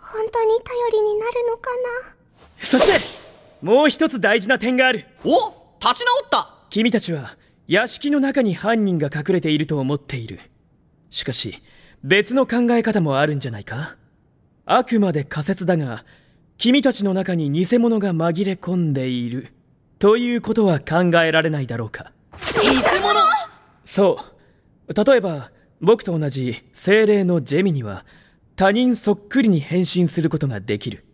[SPEAKER 2] 本当に頼りになるのかな？
[SPEAKER 7] そしてもう一つ大事な点がある。
[SPEAKER 3] お立ち直った！
[SPEAKER 7] 君たちは屋敷の中に犯人が隠れていると思っている。しかし別の考え方もあるんじゃないか？あくまで仮説だが君たちの中に偽物が紛れ込んでいる。ということは考えられないだろうか。
[SPEAKER 3] 偽物？
[SPEAKER 7] そう。例えば僕と同じ精霊のジェミには他人そっくりに変身することができる。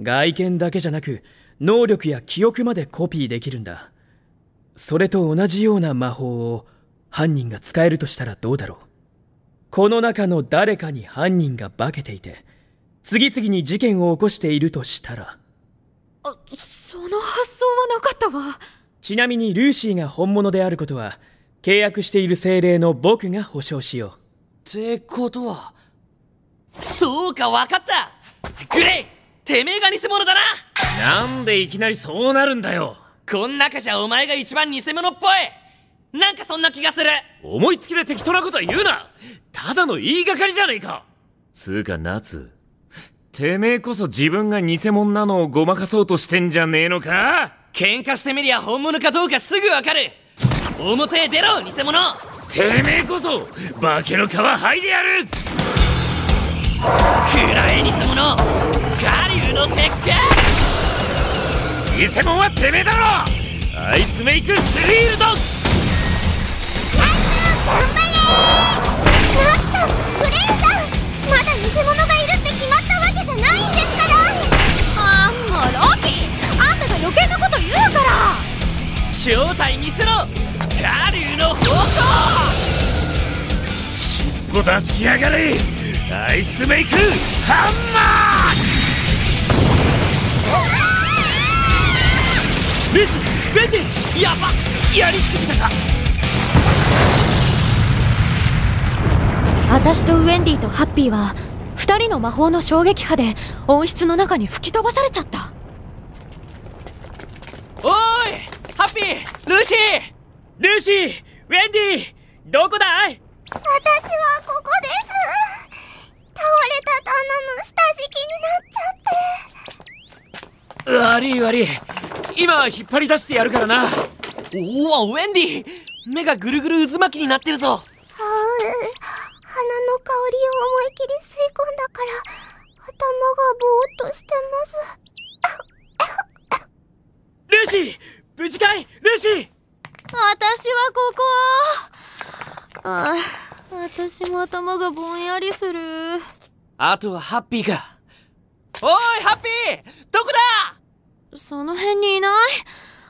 [SPEAKER 7] 外見だけじゃなく能力や記憶までコピーできるんだ。それと同じような魔法を犯人が使えるとしたらどうだろう。この中の誰かに犯人が化けていて次々に事件を起こしているとしたら。
[SPEAKER 1] あその発想はなかったわ。
[SPEAKER 7] ちなみにルーシーが本物であることは契約している精霊の僕が保証しよう。
[SPEAKER 3] ってことはそうか分かった。グレイてめえが偽物だな。
[SPEAKER 4] なんでいきなりそうなるんだよ。
[SPEAKER 3] こん中じゃお前が一番偽物っぽい。なんかそんな気がする。
[SPEAKER 4] 思いつきで適当なこと言うな。ただの言いがかりじゃねえか。つうか夏てめえこそ自分が偽物なのをごまかそうとしてんじゃねえのか？
[SPEAKER 3] 喧嘩してみりゃ本物かどうかすぐわかる。表へ出ろ偽物。
[SPEAKER 4] てめえこそ化けの皮剥いでやる！
[SPEAKER 3] くらえ偽物。我流の鉄拳
[SPEAKER 4] 偽物はてめえだろ！アイスメイクシリールド
[SPEAKER 2] 頑張れなんとグレイさ
[SPEAKER 3] 正体見せろ我流の方向
[SPEAKER 4] 尻尾出しやがれ。アイスメイクハンマ
[SPEAKER 7] ーシーウェンディ
[SPEAKER 3] やば。やりすぎたか。
[SPEAKER 1] 私とウェンディとハッピーは二人の魔法の衝撃波で温室の中に吹き飛ばされちゃった。
[SPEAKER 3] おい！ハッピールーシー
[SPEAKER 7] ルーシーウェンディどこだい？
[SPEAKER 2] 私はここです。倒れた棚の下敷きになっちゃって。
[SPEAKER 4] 悪い悪い。今引っ張り出してやるからな。
[SPEAKER 3] おおウェンディ目がぐるぐる渦巻きになってるぞ。
[SPEAKER 2] はう花の香りを思い切り吸い込んだから頭がぼーっとしてます。
[SPEAKER 7] ルーシー無事かいルーシー？
[SPEAKER 1] 私はここ。あ私も頭がぼんやりする。
[SPEAKER 3] あとはハッピーかおいハッピー！どこだ？
[SPEAKER 1] その辺にいない。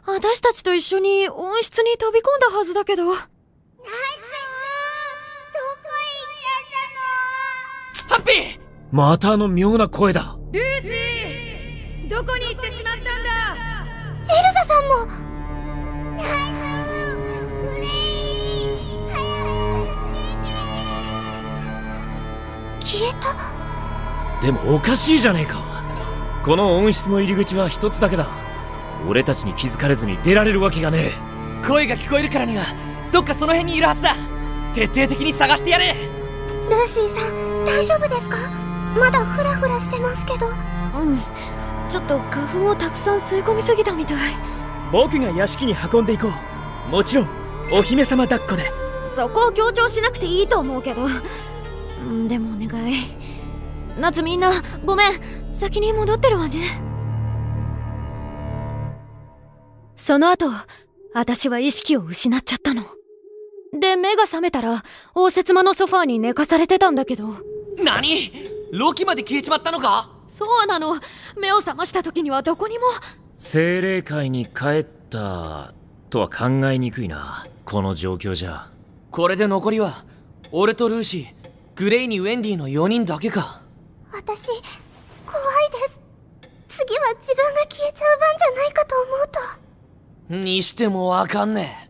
[SPEAKER 1] 私たちと一緒に温室に飛び込んだはずだけど。
[SPEAKER 2] ナイツどこ行っちゃったの？
[SPEAKER 3] ハッピー！
[SPEAKER 4] またあの妙な声だ。
[SPEAKER 5] ルーシーどこに行ってしまった
[SPEAKER 2] ザさんも消えた
[SPEAKER 4] でもおかしいじゃねえか。この温室の入り口は一つだけだ。俺たちに気づかれずに出られるわけがね
[SPEAKER 3] 声が聞こえるからにはどっかその辺にいるはずだ。徹底的に探してやれ。
[SPEAKER 2] ルーシーさん大丈夫ですか？まだフラフラしてますけど。
[SPEAKER 1] うんちょっと花粉をたくさん吸い込みすぎたみたい。
[SPEAKER 7] 僕が屋敷に運んでいこう。もちろんお姫様抱っこで。
[SPEAKER 1] そこを強調しなくていいと思うけど。うんでもお願い。夏みんなごめん。先に戻ってるわね。その後私は意識を失っちゃったの。で目が覚めたら応接間のソファーに寝かされてたんだけど。
[SPEAKER 3] 何？ロキまで消えちまったのか？
[SPEAKER 1] そうなの。目を覚ました時にはどこにも。
[SPEAKER 4] 精霊界に帰ったとは考えにくいな。この状況じゃ。
[SPEAKER 3] これで残りは俺とルーシーグレイにウェンディの4人だけか。
[SPEAKER 2] 私怖いです。次は自分が消えちゃう番じゃないかと思うと。
[SPEAKER 3] にしてもわかんね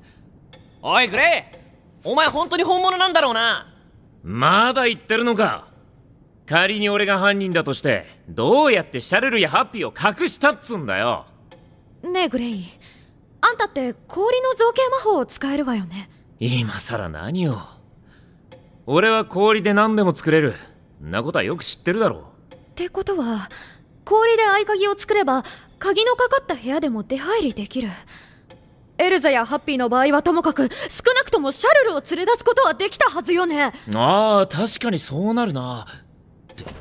[SPEAKER 3] え。おいグレイ。お前本当に本物なんだろうな。
[SPEAKER 4] まだ言ってるのか仮に俺が犯人だとしてどうやってシャルルやハッピーを隠したっつんだよ。
[SPEAKER 1] ねえグレイ。あんたって氷の造形魔法を使えるわよね。
[SPEAKER 4] 今さら何を。俺は氷で何でも作れる。んなことはよく知ってるだろ
[SPEAKER 1] ってことは氷で合鍵を作れば鍵のかかった部屋でも出入りできる。エルザやハッピーの場合はともかく少なくともシャルルを連れ出すことはできたはずよね。
[SPEAKER 4] ああ確かにそうなるなって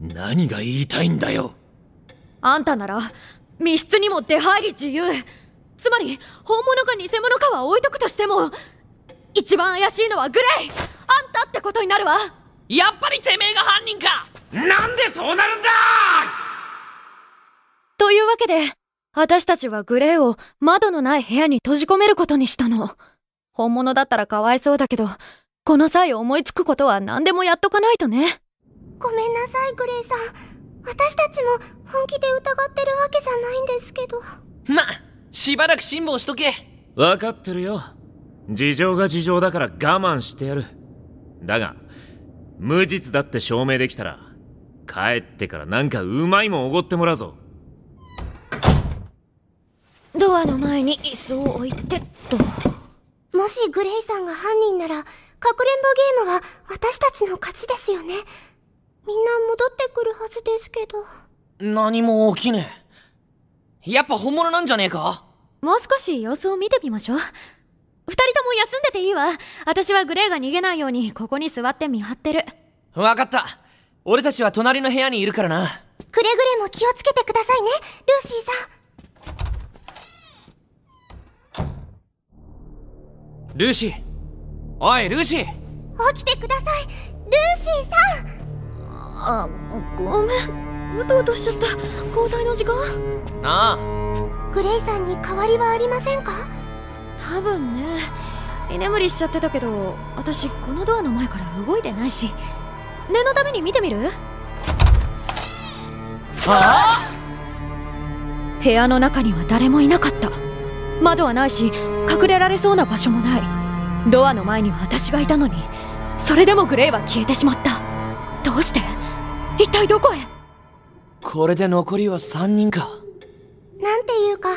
[SPEAKER 4] 何が言いたいんだよ。
[SPEAKER 1] あんたなら密室にも出入り自由。つまり本物か偽物かは置いとくとしても一番怪しいのはグレイ。あんたってことになるわ。
[SPEAKER 3] やっぱりてめえが犯人か。
[SPEAKER 4] なんでそうなるんだ
[SPEAKER 1] というわけで私たちはグレーを窓のない部屋に閉じ込めることにしたの。本物だったらかわいそうだけどこの際思いつくことは何でもやっとかないとね。
[SPEAKER 2] ごめんなさい、グレイさん。私たちも本気で疑ってるわけじゃないんですけど。
[SPEAKER 3] ま、しばらく辛抱しとけ。
[SPEAKER 4] 分かってるよ。事情が事情だから我慢してやる。だが、無実だって証明できたら、帰ってからなんかうまいもんおごってもらうぞ。
[SPEAKER 1] ドアの前に椅子を置いてっと。
[SPEAKER 2] もしグレイさんが犯人なら、かくれんぼゲームは私たちの勝ちですよね。みんな戻ってくるはずですけど。
[SPEAKER 3] 何も起きねえ。やっぱ本物なんじゃねえか？
[SPEAKER 1] もう少し様子を見てみましょう。二人とも休んでていいわ。私はグレーが逃げないようにここに座って見張ってる。
[SPEAKER 3] わかった。俺たちは隣の部屋にいるからな。
[SPEAKER 2] くれぐれも気をつけてくださいね、ルーシーさん。
[SPEAKER 3] ルーシー。おい、ルーシー。
[SPEAKER 2] 起きてください、ルーシーさん
[SPEAKER 1] あ、ごめん。うとうとしちゃった。交代の時間？
[SPEAKER 3] ああ。
[SPEAKER 2] グレイさんに代わりはありませんか？
[SPEAKER 1] 多分ね。居眠りしちゃってたけど、私このドアの前から動いてないし。念のために見てみる？
[SPEAKER 3] あ？
[SPEAKER 1] 部屋の中には誰もいなかった窓はないし隠れられそうな場所もないドアの前には私がいたのにそれでもグレイは消えてしまったどうして？一体どこへ？
[SPEAKER 3] これで残りは3人か。
[SPEAKER 2] なんていうか、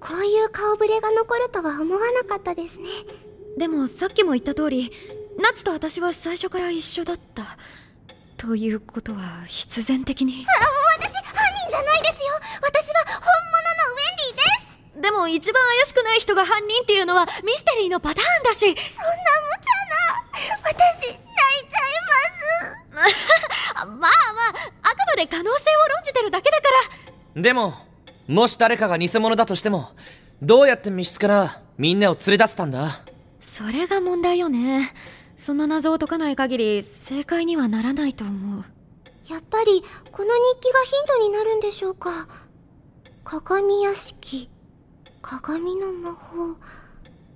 [SPEAKER 2] こういう顔ぶれが残るとは思わなかったですね。
[SPEAKER 1] でもさっきも言った通りナツと私は最初から一緒だった。ということは必然的に。
[SPEAKER 2] あ、私、犯人じゃないですよ。私は本物のウェンディです。
[SPEAKER 1] でも一番怪しくない人が犯人っていうのはミステリーのパターンだし。
[SPEAKER 2] そんな無茶な。私、泣いちゃいます <laughs>
[SPEAKER 1] まあまああくまで可能性を論じてるだけだから。
[SPEAKER 3] でも、もし誰かが偽物だとしても、どうやって密室からみんなを連れ出せたんだ？
[SPEAKER 1] それが問題よね。その謎を解かない限り正解にはならないと思う。
[SPEAKER 2] やっぱり、この日記がヒントになるんでしょうか？鏡屋敷、鏡の魔法、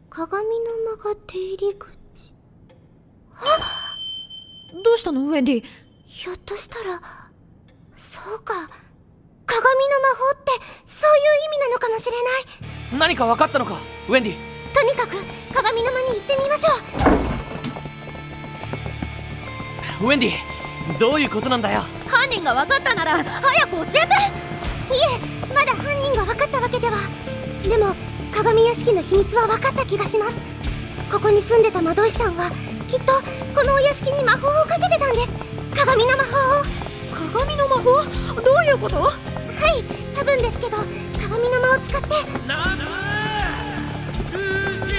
[SPEAKER 2] 鏡の間が出入り口。
[SPEAKER 1] どうしたの？ウェンディ
[SPEAKER 2] ひょっとしたら、そうか。鏡の魔法って、そういう意味なのかもしれない。
[SPEAKER 3] 何か分かったのか？ウェンディ。
[SPEAKER 2] とにかく、鏡の間に行ってみましょう。
[SPEAKER 3] ウェンディ、どういうことなんだよ？
[SPEAKER 1] 犯人が分かったなら早く教えて
[SPEAKER 2] いえ、まだ犯人が分かったわけでは。でも、鏡屋敷の秘密は分かった気がします。ここに住んでた魔導士さんは、きっと、このお屋敷に魔法をかけてたんです。鏡の魔法を？
[SPEAKER 1] 鏡の魔法？どういうこと？
[SPEAKER 2] はい、多分ですけど、鏡の間を使って、
[SPEAKER 4] ルーシ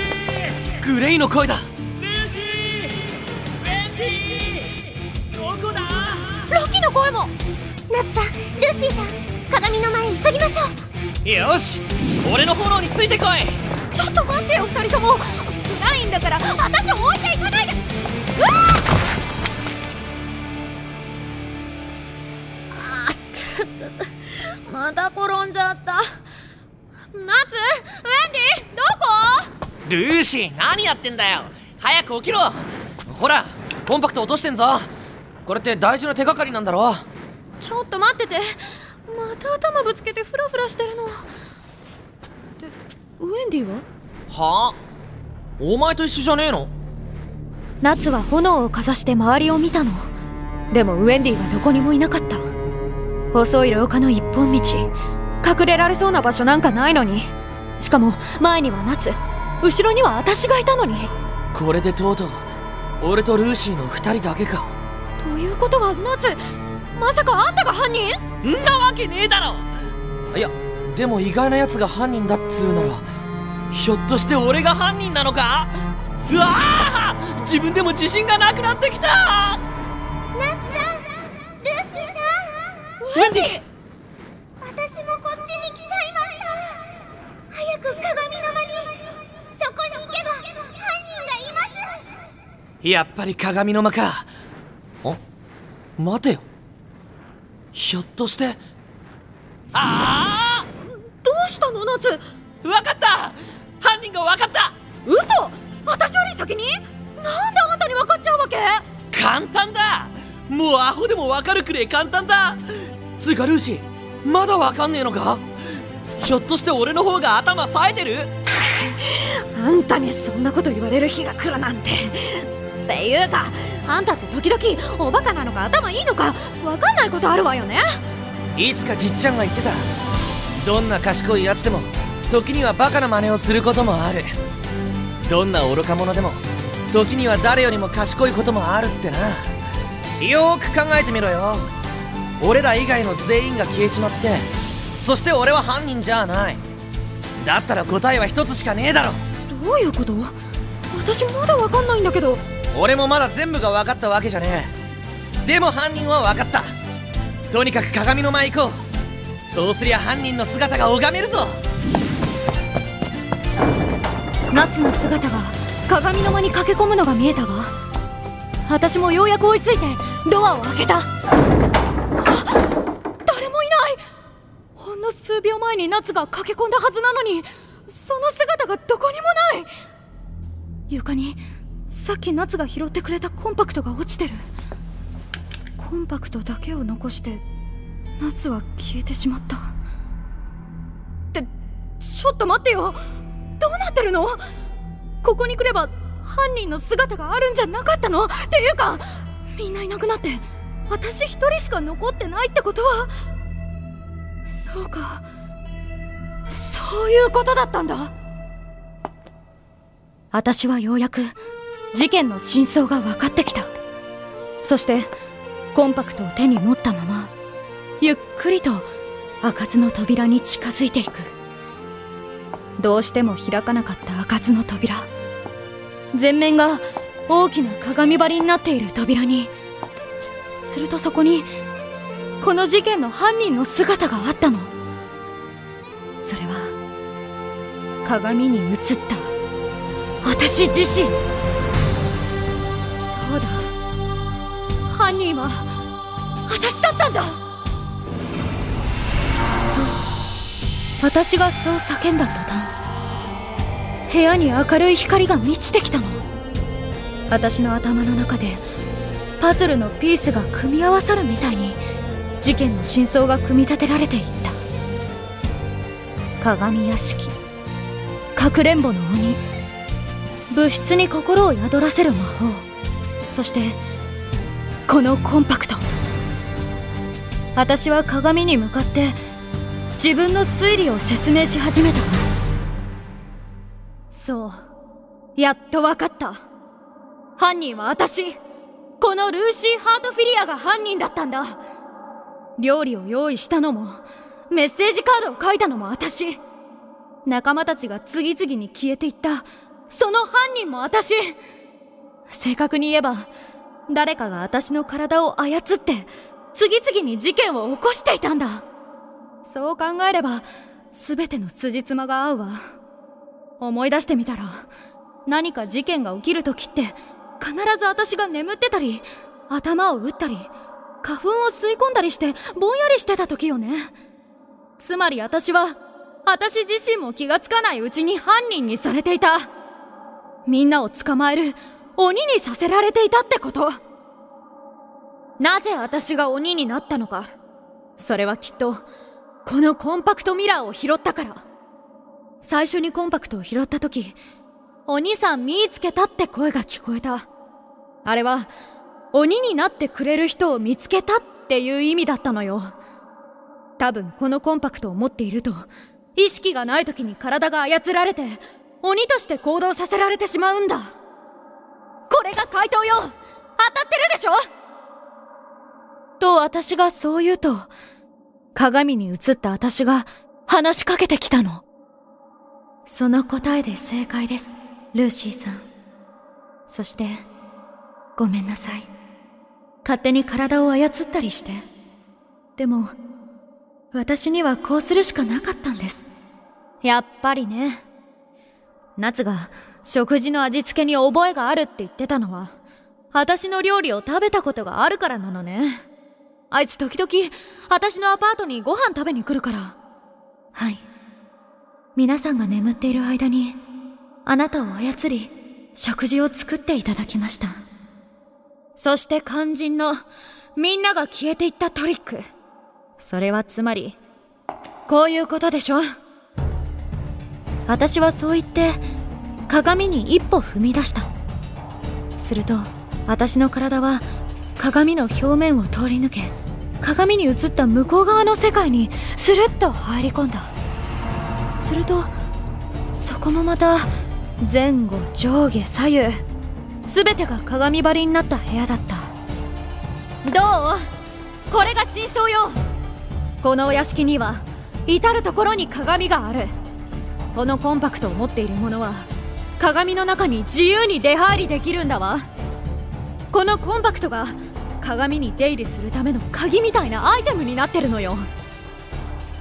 [SPEAKER 4] ー！
[SPEAKER 3] グレイの声だ。
[SPEAKER 4] ルーシー！ウェンディどこだ？
[SPEAKER 1] ロッキーの声も。
[SPEAKER 2] ナツさん、ルーシーさん、鏡の前へ急ぎましょう。
[SPEAKER 3] よし俺のフォローについてこい。
[SPEAKER 1] ちょっと待ってよ二人とも。暗いんだから私を置いていかないでまた転んじゃった。ナツウェンディどこ？
[SPEAKER 3] ルーシー何やってんだよ。早く起きろ。ほらコンパクト落としてんぞ。これって大事な手がかりなんだろ。
[SPEAKER 1] ちょっと待ってて。また頭ぶつけてフラフラしてるの。でウェンディは？
[SPEAKER 3] はあ？お前と一緒じゃねえの？
[SPEAKER 1] ナツは炎をかざして周りを見たの。でもウェンディはどこにもいなかった。細い廊下の一本道。隠れられそうな場所なんかないのに。しかも前にはナツ後ろには私がいたのに。
[SPEAKER 3] これでとうとう俺とルーシーの二人だけか。
[SPEAKER 1] ということはナツまさかあんたが犯人？
[SPEAKER 3] んなわけねえだろ！いやでも意外な奴が犯人だっつうならひょっとして俺が犯人なのか？うわあ自分でも自信がなくなってきた。
[SPEAKER 2] ナツさん、ルーシーさん、
[SPEAKER 3] ウェンディ
[SPEAKER 2] 私もこっちに来ちゃいました。早く鏡の間に、そこに行けば犯人がいます。
[SPEAKER 3] やっぱり鏡の間か。あ待てよ。ひょっとして。あ
[SPEAKER 1] どうしたのナツ
[SPEAKER 3] あわかった。犯人がわかった。
[SPEAKER 1] 嘘私より先に？なんであんたに分かっ
[SPEAKER 3] 簡単だ。もうアホでもわかるくらい簡単だ。つうかルーシーまだわかんねえのか？ひょっとして俺の方が頭冴えてる？
[SPEAKER 1] あんたにそんなこと言われる日が来るなんて。っていうかあんたって時々おバカなのか頭いいのかわかんないことあるわよね？
[SPEAKER 3] いつかじっちゃんが言ってた。どんな賢いやつでも時にはバカな真似をすることもあるどんな愚か者でも時には誰よりも賢いこともあるってな。よーく考えてみろよ。俺ら以外の全員が消えちまってそして俺は犯人じゃない。だったら答えは一つしかねえだろ。
[SPEAKER 1] どういうこと？私まだわかんないんだけど。
[SPEAKER 3] 俺もまだ全部が分かったわけじゃねえ。でも犯人は分かった。とにかく鏡の前行こう。そうすりゃ犯人の姿が拝めるぞ
[SPEAKER 1] 夏の姿が鏡の間に駆け込むのが見えたわ。私もようやく追いついてドアを開けた。誰もいない。ほんの数秒前に夏が駆け込んだはずなのにその姿がどこにもない。床にさっき夏が拾ってくれたコンパクトが落ちてる。コンパクトだけを残して夏は消えてしまった。ってちょっと待ってよ。ってるの？ここに来れば犯人の姿があるんじゃなかったの？っていうかみんないなくなって私一人しか残ってないってことは？そうか。そういうことだったんだ。私はようやく事件の真相が分かってきた。そしてコンパクトを手に持ったままゆっくりと開かずの扉に近づいていく。どうしても開かなかった開かずの扉。前面が大きな鏡張りになっている扉に。するとそこにこの事件の犯人の姿があったの。それは鏡に映った私自身。そうだ。犯人は私だったんだ。と私がそう叫んだ途端部屋に明るい光が満ちてきたの。私の頭の中でパズルのピースが組み合わさるみたいに事件の真相が組み立てられていった。鏡屋敷かくれんぼの鬼物質に心を宿らせる魔法そしてこのコンパクト。私は鏡に向かって自分の推理を説明し始めた。そう。やっと分かった。犯人は私。このルーシー・ハートフィリアが犯人だったんだ。料理を用意したのもメッセージカードを書いたのも私。仲間たちが次々に消えていった。その犯人も私。正確に言えば誰かが私の体を操って次々に事件を起こしていたんだ。そう考えれば全ての辻褄が合うわ。思い出してみたら何か事件が起きる時って必ず私が眠ってたり頭を打ったり花粉を吸い込んだりしてぼんやりしてた時よね。つまり私は私自身も気がつかないうちに犯人にされていた。みんなを捕まえる鬼にさせられていたってこと。なぜ私が鬼になったのか。それはきっとこのコンパクトミラーを拾ったから。最初にコンパクトを拾った時お兄さん見つけたって声が聞こえた。あれは鬼になってくれる人を見つけたっていう意味だったのよ。多分このコンパクトを持っていると意識がない時に体が操られて鬼として行動させられてしまうんだ。これが回答よ。当たってるでしょ。と私がそう言うと鏡に映った私が話しかけてきたの。その答えで正解です。ルーシーさん。そしてごめんなさい。勝手に体を操ったりして。でも私にはこうするしかなかったんです。やっぱりね。夏が食事の味付けに覚えがあるって言ってたのは私の料理を食べたことがあるからなのね。あいつ時々私のアパートにご飯食べに来るから。はい。皆さんが眠っている間にあなたを操り食事を作っていただきました。そして肝心のみんなが消えていったトリック。それはつまりこういうことでしょ？私はそう言って鏡に一歩踏み出した。すると私の体は鏡の表面を通り抜け鏡に映った向こう側の世界にスルッと入り込んだ。するとそこもまた前後上下左右全てが鏡張りになった部屋だった。どう？これが真相よ。このお屋敷には至る所に鏡がある。このコンパクトを持っている者は鏡の中に自由に出入りできるんだわ。このコンパクトが鏡に出入りするための鍵みたいなアイテムになってるのよ。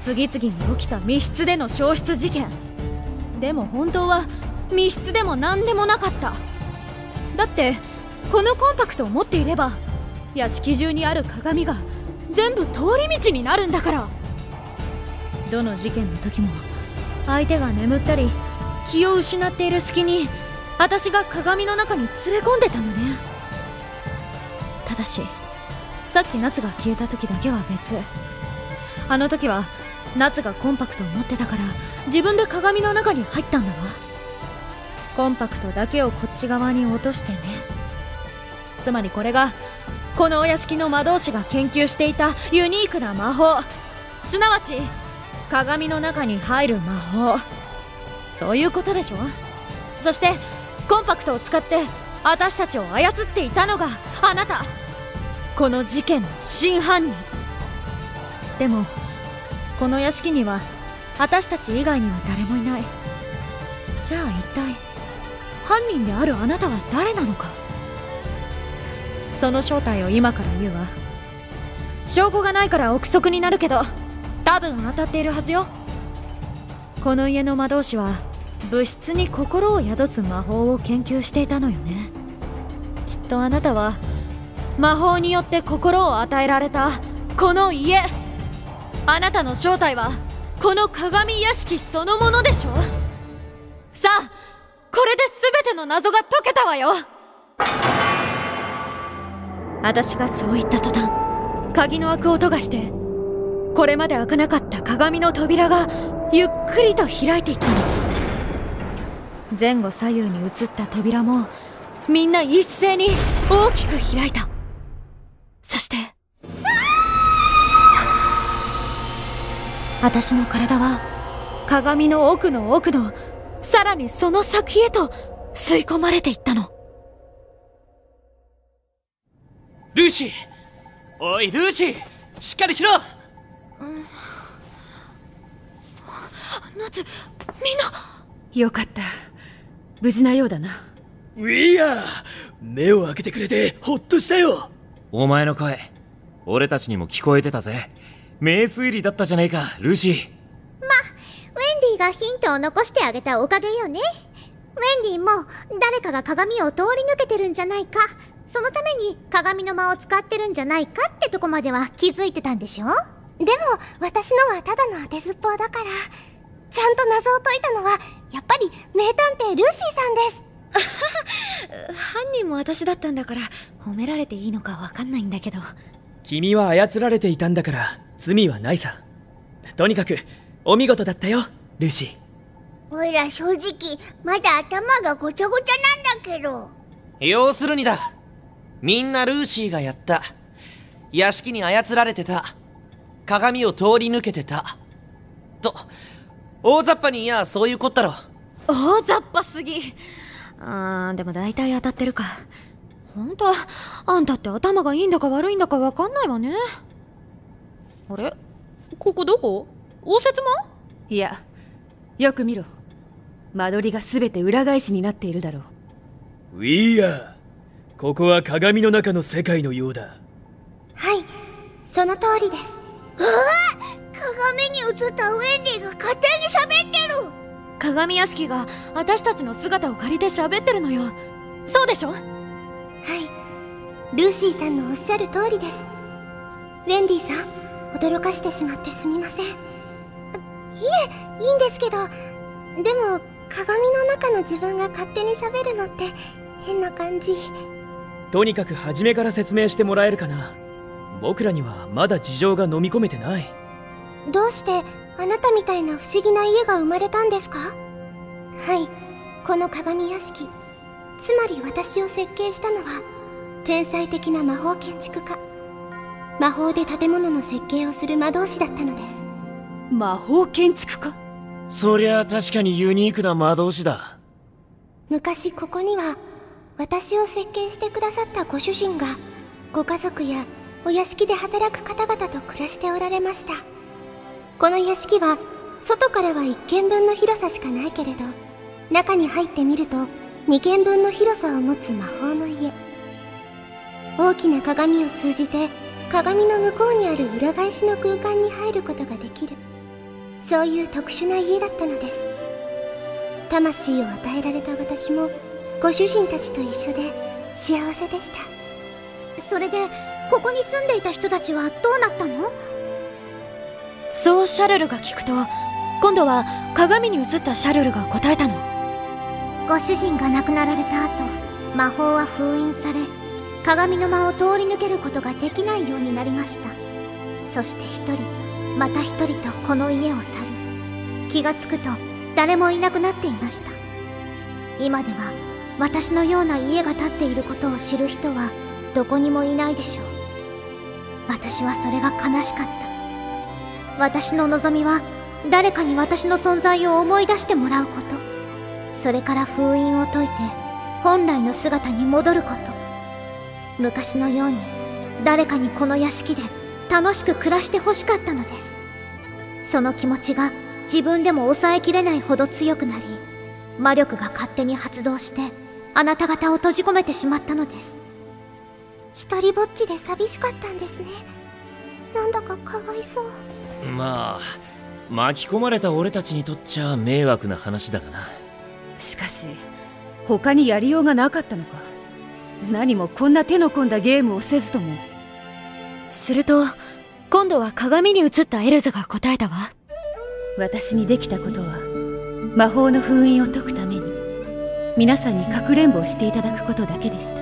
[SPEAKER 1] 次々に起きた密室での消失事件。でも本当は密室でも何でもなかった。だってこのコンパクトを持っていれば屋敷中にある鏡が全部通り道になるんだから。どの事件の時も相手が眠ったり気を失っている隙に私が鏡の中に連れ込んでたのね。ただしさっき夏が消えた時だけは別。あの時は夏がコンパクトを持ってたから自分で鏡の中に入ったんだわ。コンパクトだけをこっち側に落としてね。つまりこれがこのお屋敷の魔導士が研究していたユニークな魔法。すなわち鏡の中に入る魔法。そういうことでしょ？そしてコンパクトを使って私たちを操っていたのがあなた。この事件の真犯人。でもこの屋敷には私たち以外には誰もいない。じゃあ一体犯人であるあなたは誰なのか？その正体を今から言うわ。証拠がないから憶測になるけど多分当たっているはずよ。この家の魔導士は物質に心を宿す魔法を研究していたのよね。きっとあなたは魔法によって心を与えられたこの家。あなたの正体はこの鏡屋敷そのものでしょ？さあこれで全ての謎が解けたわよ。私がそう言った途端鍵の開く音がしてこれまで開かなかった鏡の扉がゆっくりと開いていったの。前後左右に映った扉もみんな一斉に大きく開いた。そして私の体は鏡の奥の奥のさらにその先へと吸い込まれていったの。
[SPEAKER 3] ルーシー！おいルーシー！しっかりしろ！
[SPEAKER 1] 夏みんな！
[SPEAKER 5] よかった。無事なようだな。
[SPEAKER 4] ウィーアー目を開けてくれてほっとしたよ。
[SPEAKER 6] お前の声俺たちにも聞こえてたぜ名推理だったじゃねえかルーシー。
[SPEAKER 2] ウェンディがヒントを残してあげたおかげよね。ウェンディも誰かが鏡を通り抜けてるんじゃないか。そのために鏡の間を使ってるんじゃないかってとこまでは気づいてたんでしょ？でも私のはただの当てずっぽうだから。ちゃんと謎を解いたのはやっぱり名探偵ルーシーさんです。<laughs>
[SPEAKER 1] 犯人も私だったんだから褒められていいのかわかんないんだけど。
[SPEAKER 7] 君は操られていたんだから罪はないさ。とにかくお見事だったよルーシー。
[SPEAKER 2] おいら正直まだ頭がごちゃごちゃなんだけど。
[SPEAKER 3] 要するにだ。みんなルーシーがやった。屋敷に操られてた。鏡を通り抜けてた。と大雑把に言やそういうこったろ。
[SPEAKER 1] 大雑把すぎ。あーでも大体当たってるか。本当あんたって頭がいいんだか悪いんだかわかんないわねあれ？ここどこ？応接間？
[SPEAKER 5] いやよく見ろ。間取りが全て裏返しになっているだろう。
[SPEAKER 4] ウィーアー。ここは鏡の中の世界のようだ。
[SPEAKER 2] はい。その通りです。うわ！鏡に映ったウェンディが勝手に喋ってる。
[SPEAKER 1] 鏡屋敷が私たちの姿を借りて喋ってるのよ。そうでしょ？
[SPEAKER 2] はい。ルーシーさんのおっしゃる通りです。ウェンディさん驚かしてしまってすみません。いえいいんですけどでも鏡の中の自分が勝手に喋るのって変な感じ。
[SPEAKER 7] とにかく初めから説明してもらえるかな。僕らにはまだ事情が飲み込めてない。
[SPEAKER 2] どうしてあなたみたいな不思議な家が生まれたんですか？はいこの鏡屋敷。つまり私を設計したのは天才的な魔法建築家魔法で建物の設計をする魔導士だったのです。
[SPEAKER 5] 魔法建築家？
[SPEAKER 6] そりゃ確かにユニークな魔導士だ。
[SPEAKER 2] 昔ここには私を設計してくださったご主人がご家族やお屋敷で働く方々と暮らしておられました。この屋敷は外からは1軒分の広さしかないけれど中に入ってみると2軒分の広さを持つ魔法の家。大きな鏡を通じて鏡の向こうにある裏返しの空間に入ることができる。そういう特殊な家だったのです。魂を与えられた私もご主人たちと一緒で幸せでした。それでここに住んでいた人たちはどうなったの？
[SPEAKER 1] そうシャルルが聞くと今度は鏡に映ったシャルルが答えたの。
[SPEAKER 2] ご主人が亡くなられた後魔法は封印され鏡の間を通り抜けることができないようになりました。そして一人また一人とこの家を去り気がつくと誰もいなくなっていました。今では私のような家が建っていることを知る人はどこにもいないでしょう。私はそれが悲しかった。私の望みは誰かに私の存在を思い出してもらうこと。それから封印を解いて本来の姿に戻ること。昔のように誰かにこの屋敷で楽しく暮らしてほしかったのです。その気持ちが自分でも抑えきれないほど強くなり魔力が勝手に発動してあなた方を閉じ込めてしまったのです。一人ぼっちで寂しかったんですね。なんだかかわいそう。
[SPEAKER 6] まあ巻き込まれた俺たちにとっちゃ迷惑な話だがな。
[SPEAKER 5] しかし他にやりようがなかったのか何もこんな手の込んだゲームをせずとも。
[SPEAKER 1] すると今度は鏡に映ったエルザが答えたわ。
[SPEAKER 5] 私にできたことは魔法の封印を解くために皆さんにかくれんぼをしていただくことだけでした。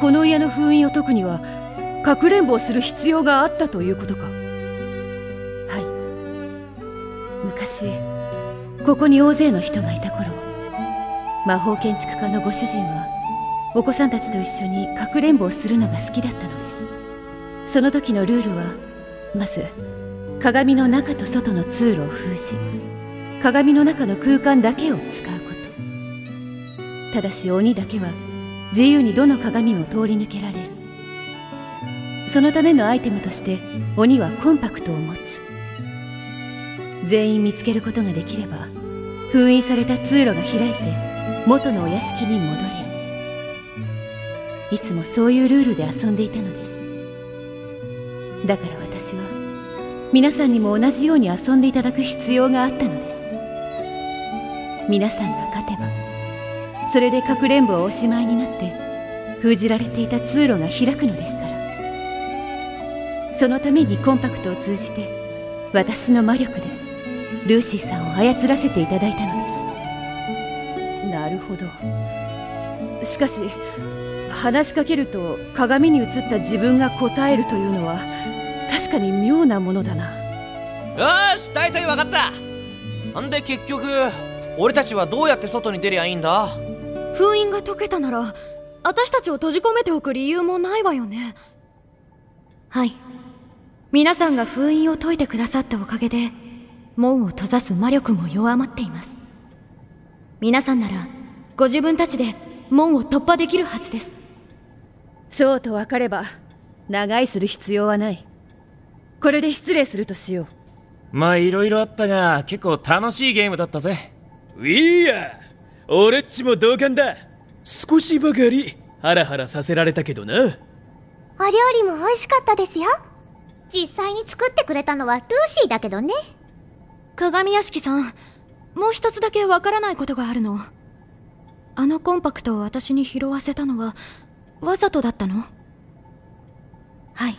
[SPEAKER 5] この家の封印を解くにはかくれんぼをする必要があったということか。はい。昔ここに大勢の人がいた頃魔法建築家のご主人はお子さんたちと一緒にかくれんぼをするのが好きだったのです。その時のルールはまず鏡の中と外の通路を封じ鏡の中の空間だけを使うこと。ただし鬼だけは自由にどの鏡も通り抜けられる。そのためのアイテムとして鬼はコンパクトを持つ。全員見つけることができれば封印された通路が開いて元のお屋敷に戻れる。いつもそういうルールで遊んでいたのです。だから私は皆さんにも同じように遊んでいただく必要があったのです。皆さんが勝てばそれでかくれんぼはおしまいになって封じられていた通路が開くのですから。そのためにコンパクトを通じて私の魔力でルーシーさんを操らせていただいたのです。なるほど。しかし話しかけると鏡に映った自分が答えるというのは確かに妙なものだな。
[SPEAKER 3] よし大体分かった。なんで結局俺たちはどうやって外に出りゃいいんだ？
[SPEAKER 1] 封印が解けたなら私たちを閉じ込めておく理由もないわよね。はい。皆さんが封印を解いてくださったおかげで門を閉ざす魔力も弱まっています。皆さんならご自分たちで門を突破できるはずです
[SPEAKER 5] そうと分かれば長居する必要はない。これで失礼するとしよ
[SPEAKER 6] う。まあいろいろあったが結構楽しいゲームだったぜ。
[SPEAKER 7] ウィーヤ俺っちも同感だ。少しばかりハラハラさせられたけどな。お料
[SPEAKER 2] 理も美味しかったですよ。実際に作ってくれたのはルーシーだけどね。
[SPEAKER 1] 鏡屋敷さんもう一つだけわからないことがあるの。あのコンパクトを私に拾わせたのはわざとだったの？はい。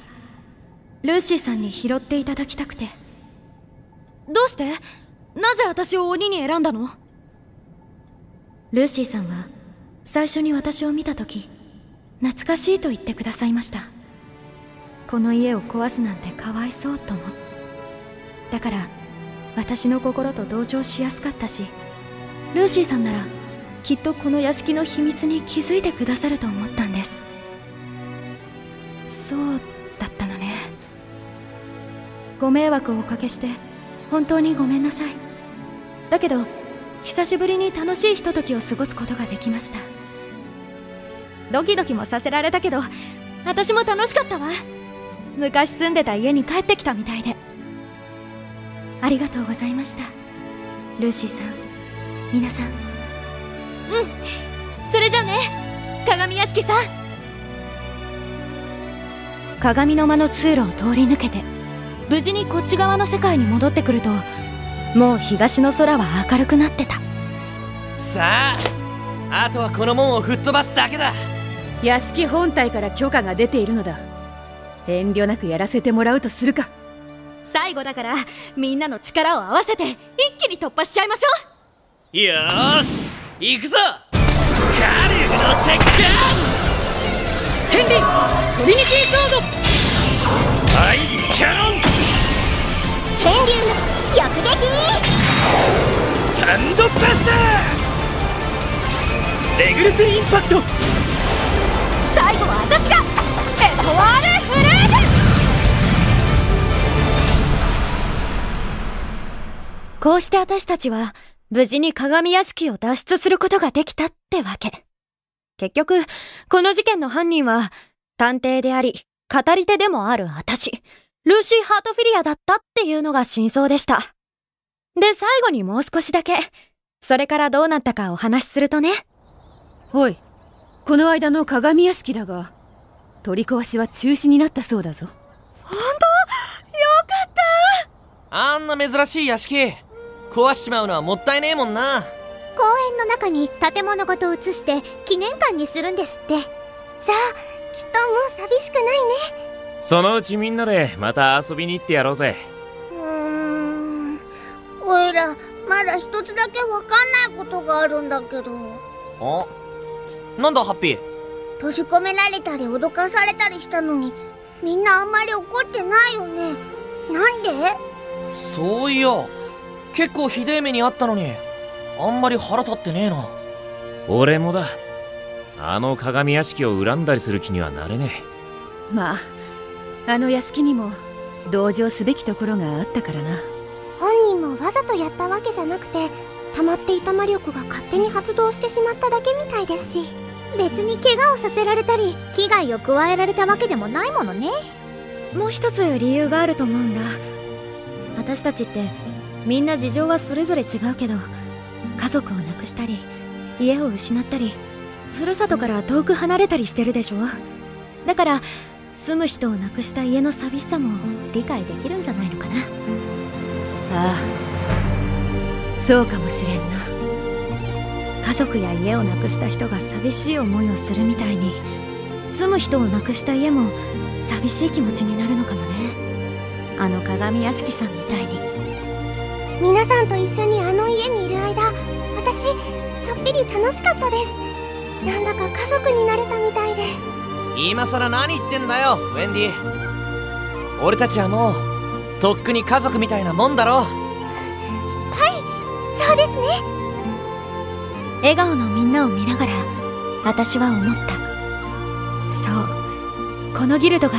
[SPEAKER 1] ルーシーさんに拾っていただきたくて。どうして？なぜ私を鬼に選んだの？ルーシーさんは最初に私を見た時懐かしいと言ってくださいました。この家を壊すなんてかわいそうとも。だから私の心と同調しやすかったしルーシーさんならきっとこの屋敷の秘密に気づいてくださると思ったんです。そうだったのね。ご迷惑をおかけして本当にごめんなさい。だけど久しぶりに楽しいひとときを過ごすことができました。ドキドキもさせられたけど私も楽しかったわ。昔住んでた家に帰ってきたみたいで。ありがとうございました。ルーシーさん皆さん。うん。それじゃあね鏡屋敷さん。鏡の間の通路を通り抜けて無事にこっち側の世界に戻ってくるともう東の空は明るくなってた。
[SPEAKER 3] さああとはこの門を吹っ飛ばすだけだ。
[SPEAKER 5] 屋敷本体から許可が出ているのだ。遠慮なくやらせてもらうとするか。
[SPEAKER 1] 最後だからみんなの力を合わせて一気に突破しちゃいましょ
[SPEAKER 3] う。よーし行くぞ。カリウムの鉄火
[SPEAKER 5] 天輪トリニティソード。
[SPEAKER 3] アイキャノン。
[SPEAKER 2] 天竜の翼撃
[SPEAKER 4] サンドバスタ。ーレグルスインパクト。
[SPEAKER 1] 最後は私がエトワールフレーズ。こうして私たちは無事に鏡屋敷を脱出することができたってわけ。結局、この事件の犯人は探偵であり、語り手でもある私、ルーシー・ハートフィリアだったっていうのが真相でした。で、最後にもう少しだけ、それからどうなったかお話しするとね。
[SPEAKER 5] おい、この間の鏡屋敷だが、取り壊しは中止になったそうだぞ。
[SPEAKER 1] 本当？よかった
[SPEAKER 3] あんな珍しい屋敷、壊しちまうのはもったいねえもんな。
[SPEAKER 2] 公園の中に建物ごと移して記念館にするんですって。じゃあきっともう寂しくないね。
[SPEAKER 6] そのうちみんなでまた遊びに行ってやろうぜ。
[SPEAKER 2] うーん。おいらまだ一つだけわかんないことがあるんだけど。
[SPEAKER 3] あ？なんだハッピー？
[SPEAKER 2] 閉じ込められたり脅かされたりしたのにみんなあんまり怒ってないよね。なんで？
[SPEAKER 3] そういや結構ひでえ目にあったのにあんまり腹立ってねえな。
[SPEAKER 6] 俺もだ。あの鏡屋敷を恨んだりする気にはなれね
[SPEAKER 5] え。まああの屋敷にも同情すべきところがあったからな。
[SPEAKER 2] 本人もわざとやったわけじゃなくて溜まっていた魔力が勝手に発動してしまっただけみたいですし別に怪我をさせられたり危害を加えられたわけでもないものね。
[SPEAKER 1] もう一つ理由があると思うんだ。私たちってみんな事情はそれぞれ違うけど家族を亡くしたり家を失ったりふるさとから遠く離れたりしてるでしょ？だから住む人を亡くした家の寂しさも理解できるんじゃないのかな？
[SPEAKER 5] ああ。そうかもしれんな。
[SPEAKER 1] 家族や家を亡くした人が寂しい思いをするみたいに住む人を亡くした家も寂しい気持ちになるのかもね。あの鏡屋敷さんみたいに
[SPEAKER 2] 皆さんと一緒にあの家にいる間私ちょっぴり楽しかったです。なんだか家族になれたみたいで。
[SPEAKER 3] 今さら何言ってんだよウェンディ俺たちはもうとっくに家族みたいなもんだろ。
[SPEAKER 2] はいそうですね。
[SPEAKER 1] 笑顔のみんなを見ながら私は思った。そうこのギルドが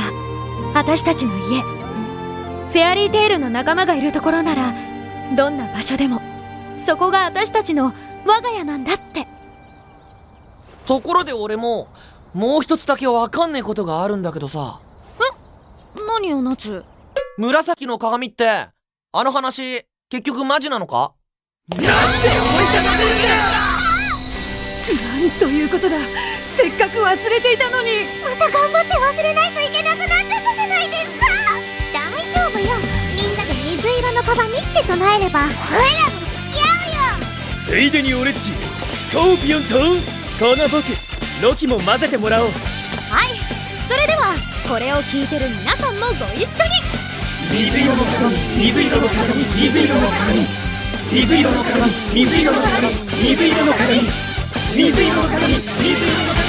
[SPEAKER 1] 私たちの家。フェアリーテールの仲間がいるところならどんな場所でもそこが私たちの我が家なんだって。
[SPEAKER 3] ところで俺ももう一つだけわかんねえことがあるんだけどさ。
[SPEAKER 1] え？何よ夏
[SPEAKER 3] 紫の鏡ってあの話結局マジなのか？
[SPEAKER 4] なんで思い出させるんだ
[SPEAKER 5] なんということだ。せっかく忘れていたのに。
[SPEAKER 2] また頑張って忘れないといけなくなっちゃったじゃないですか！大丈夫よ鏡って唱えればオイラも付き合うよ。
[SPEAKER 4] ついでに俺っちスコーピオンとこの僕ロキも混ぜてもらおう。
[SPEAKER 1] はい。それではこれを聞いてる皆さんもご一緒に。
[SPEAKER 4] 水色の鏡水色の鏡水色の鏡。水色の鏡水色の鏡水色の鏡水色の鏡水色の鏡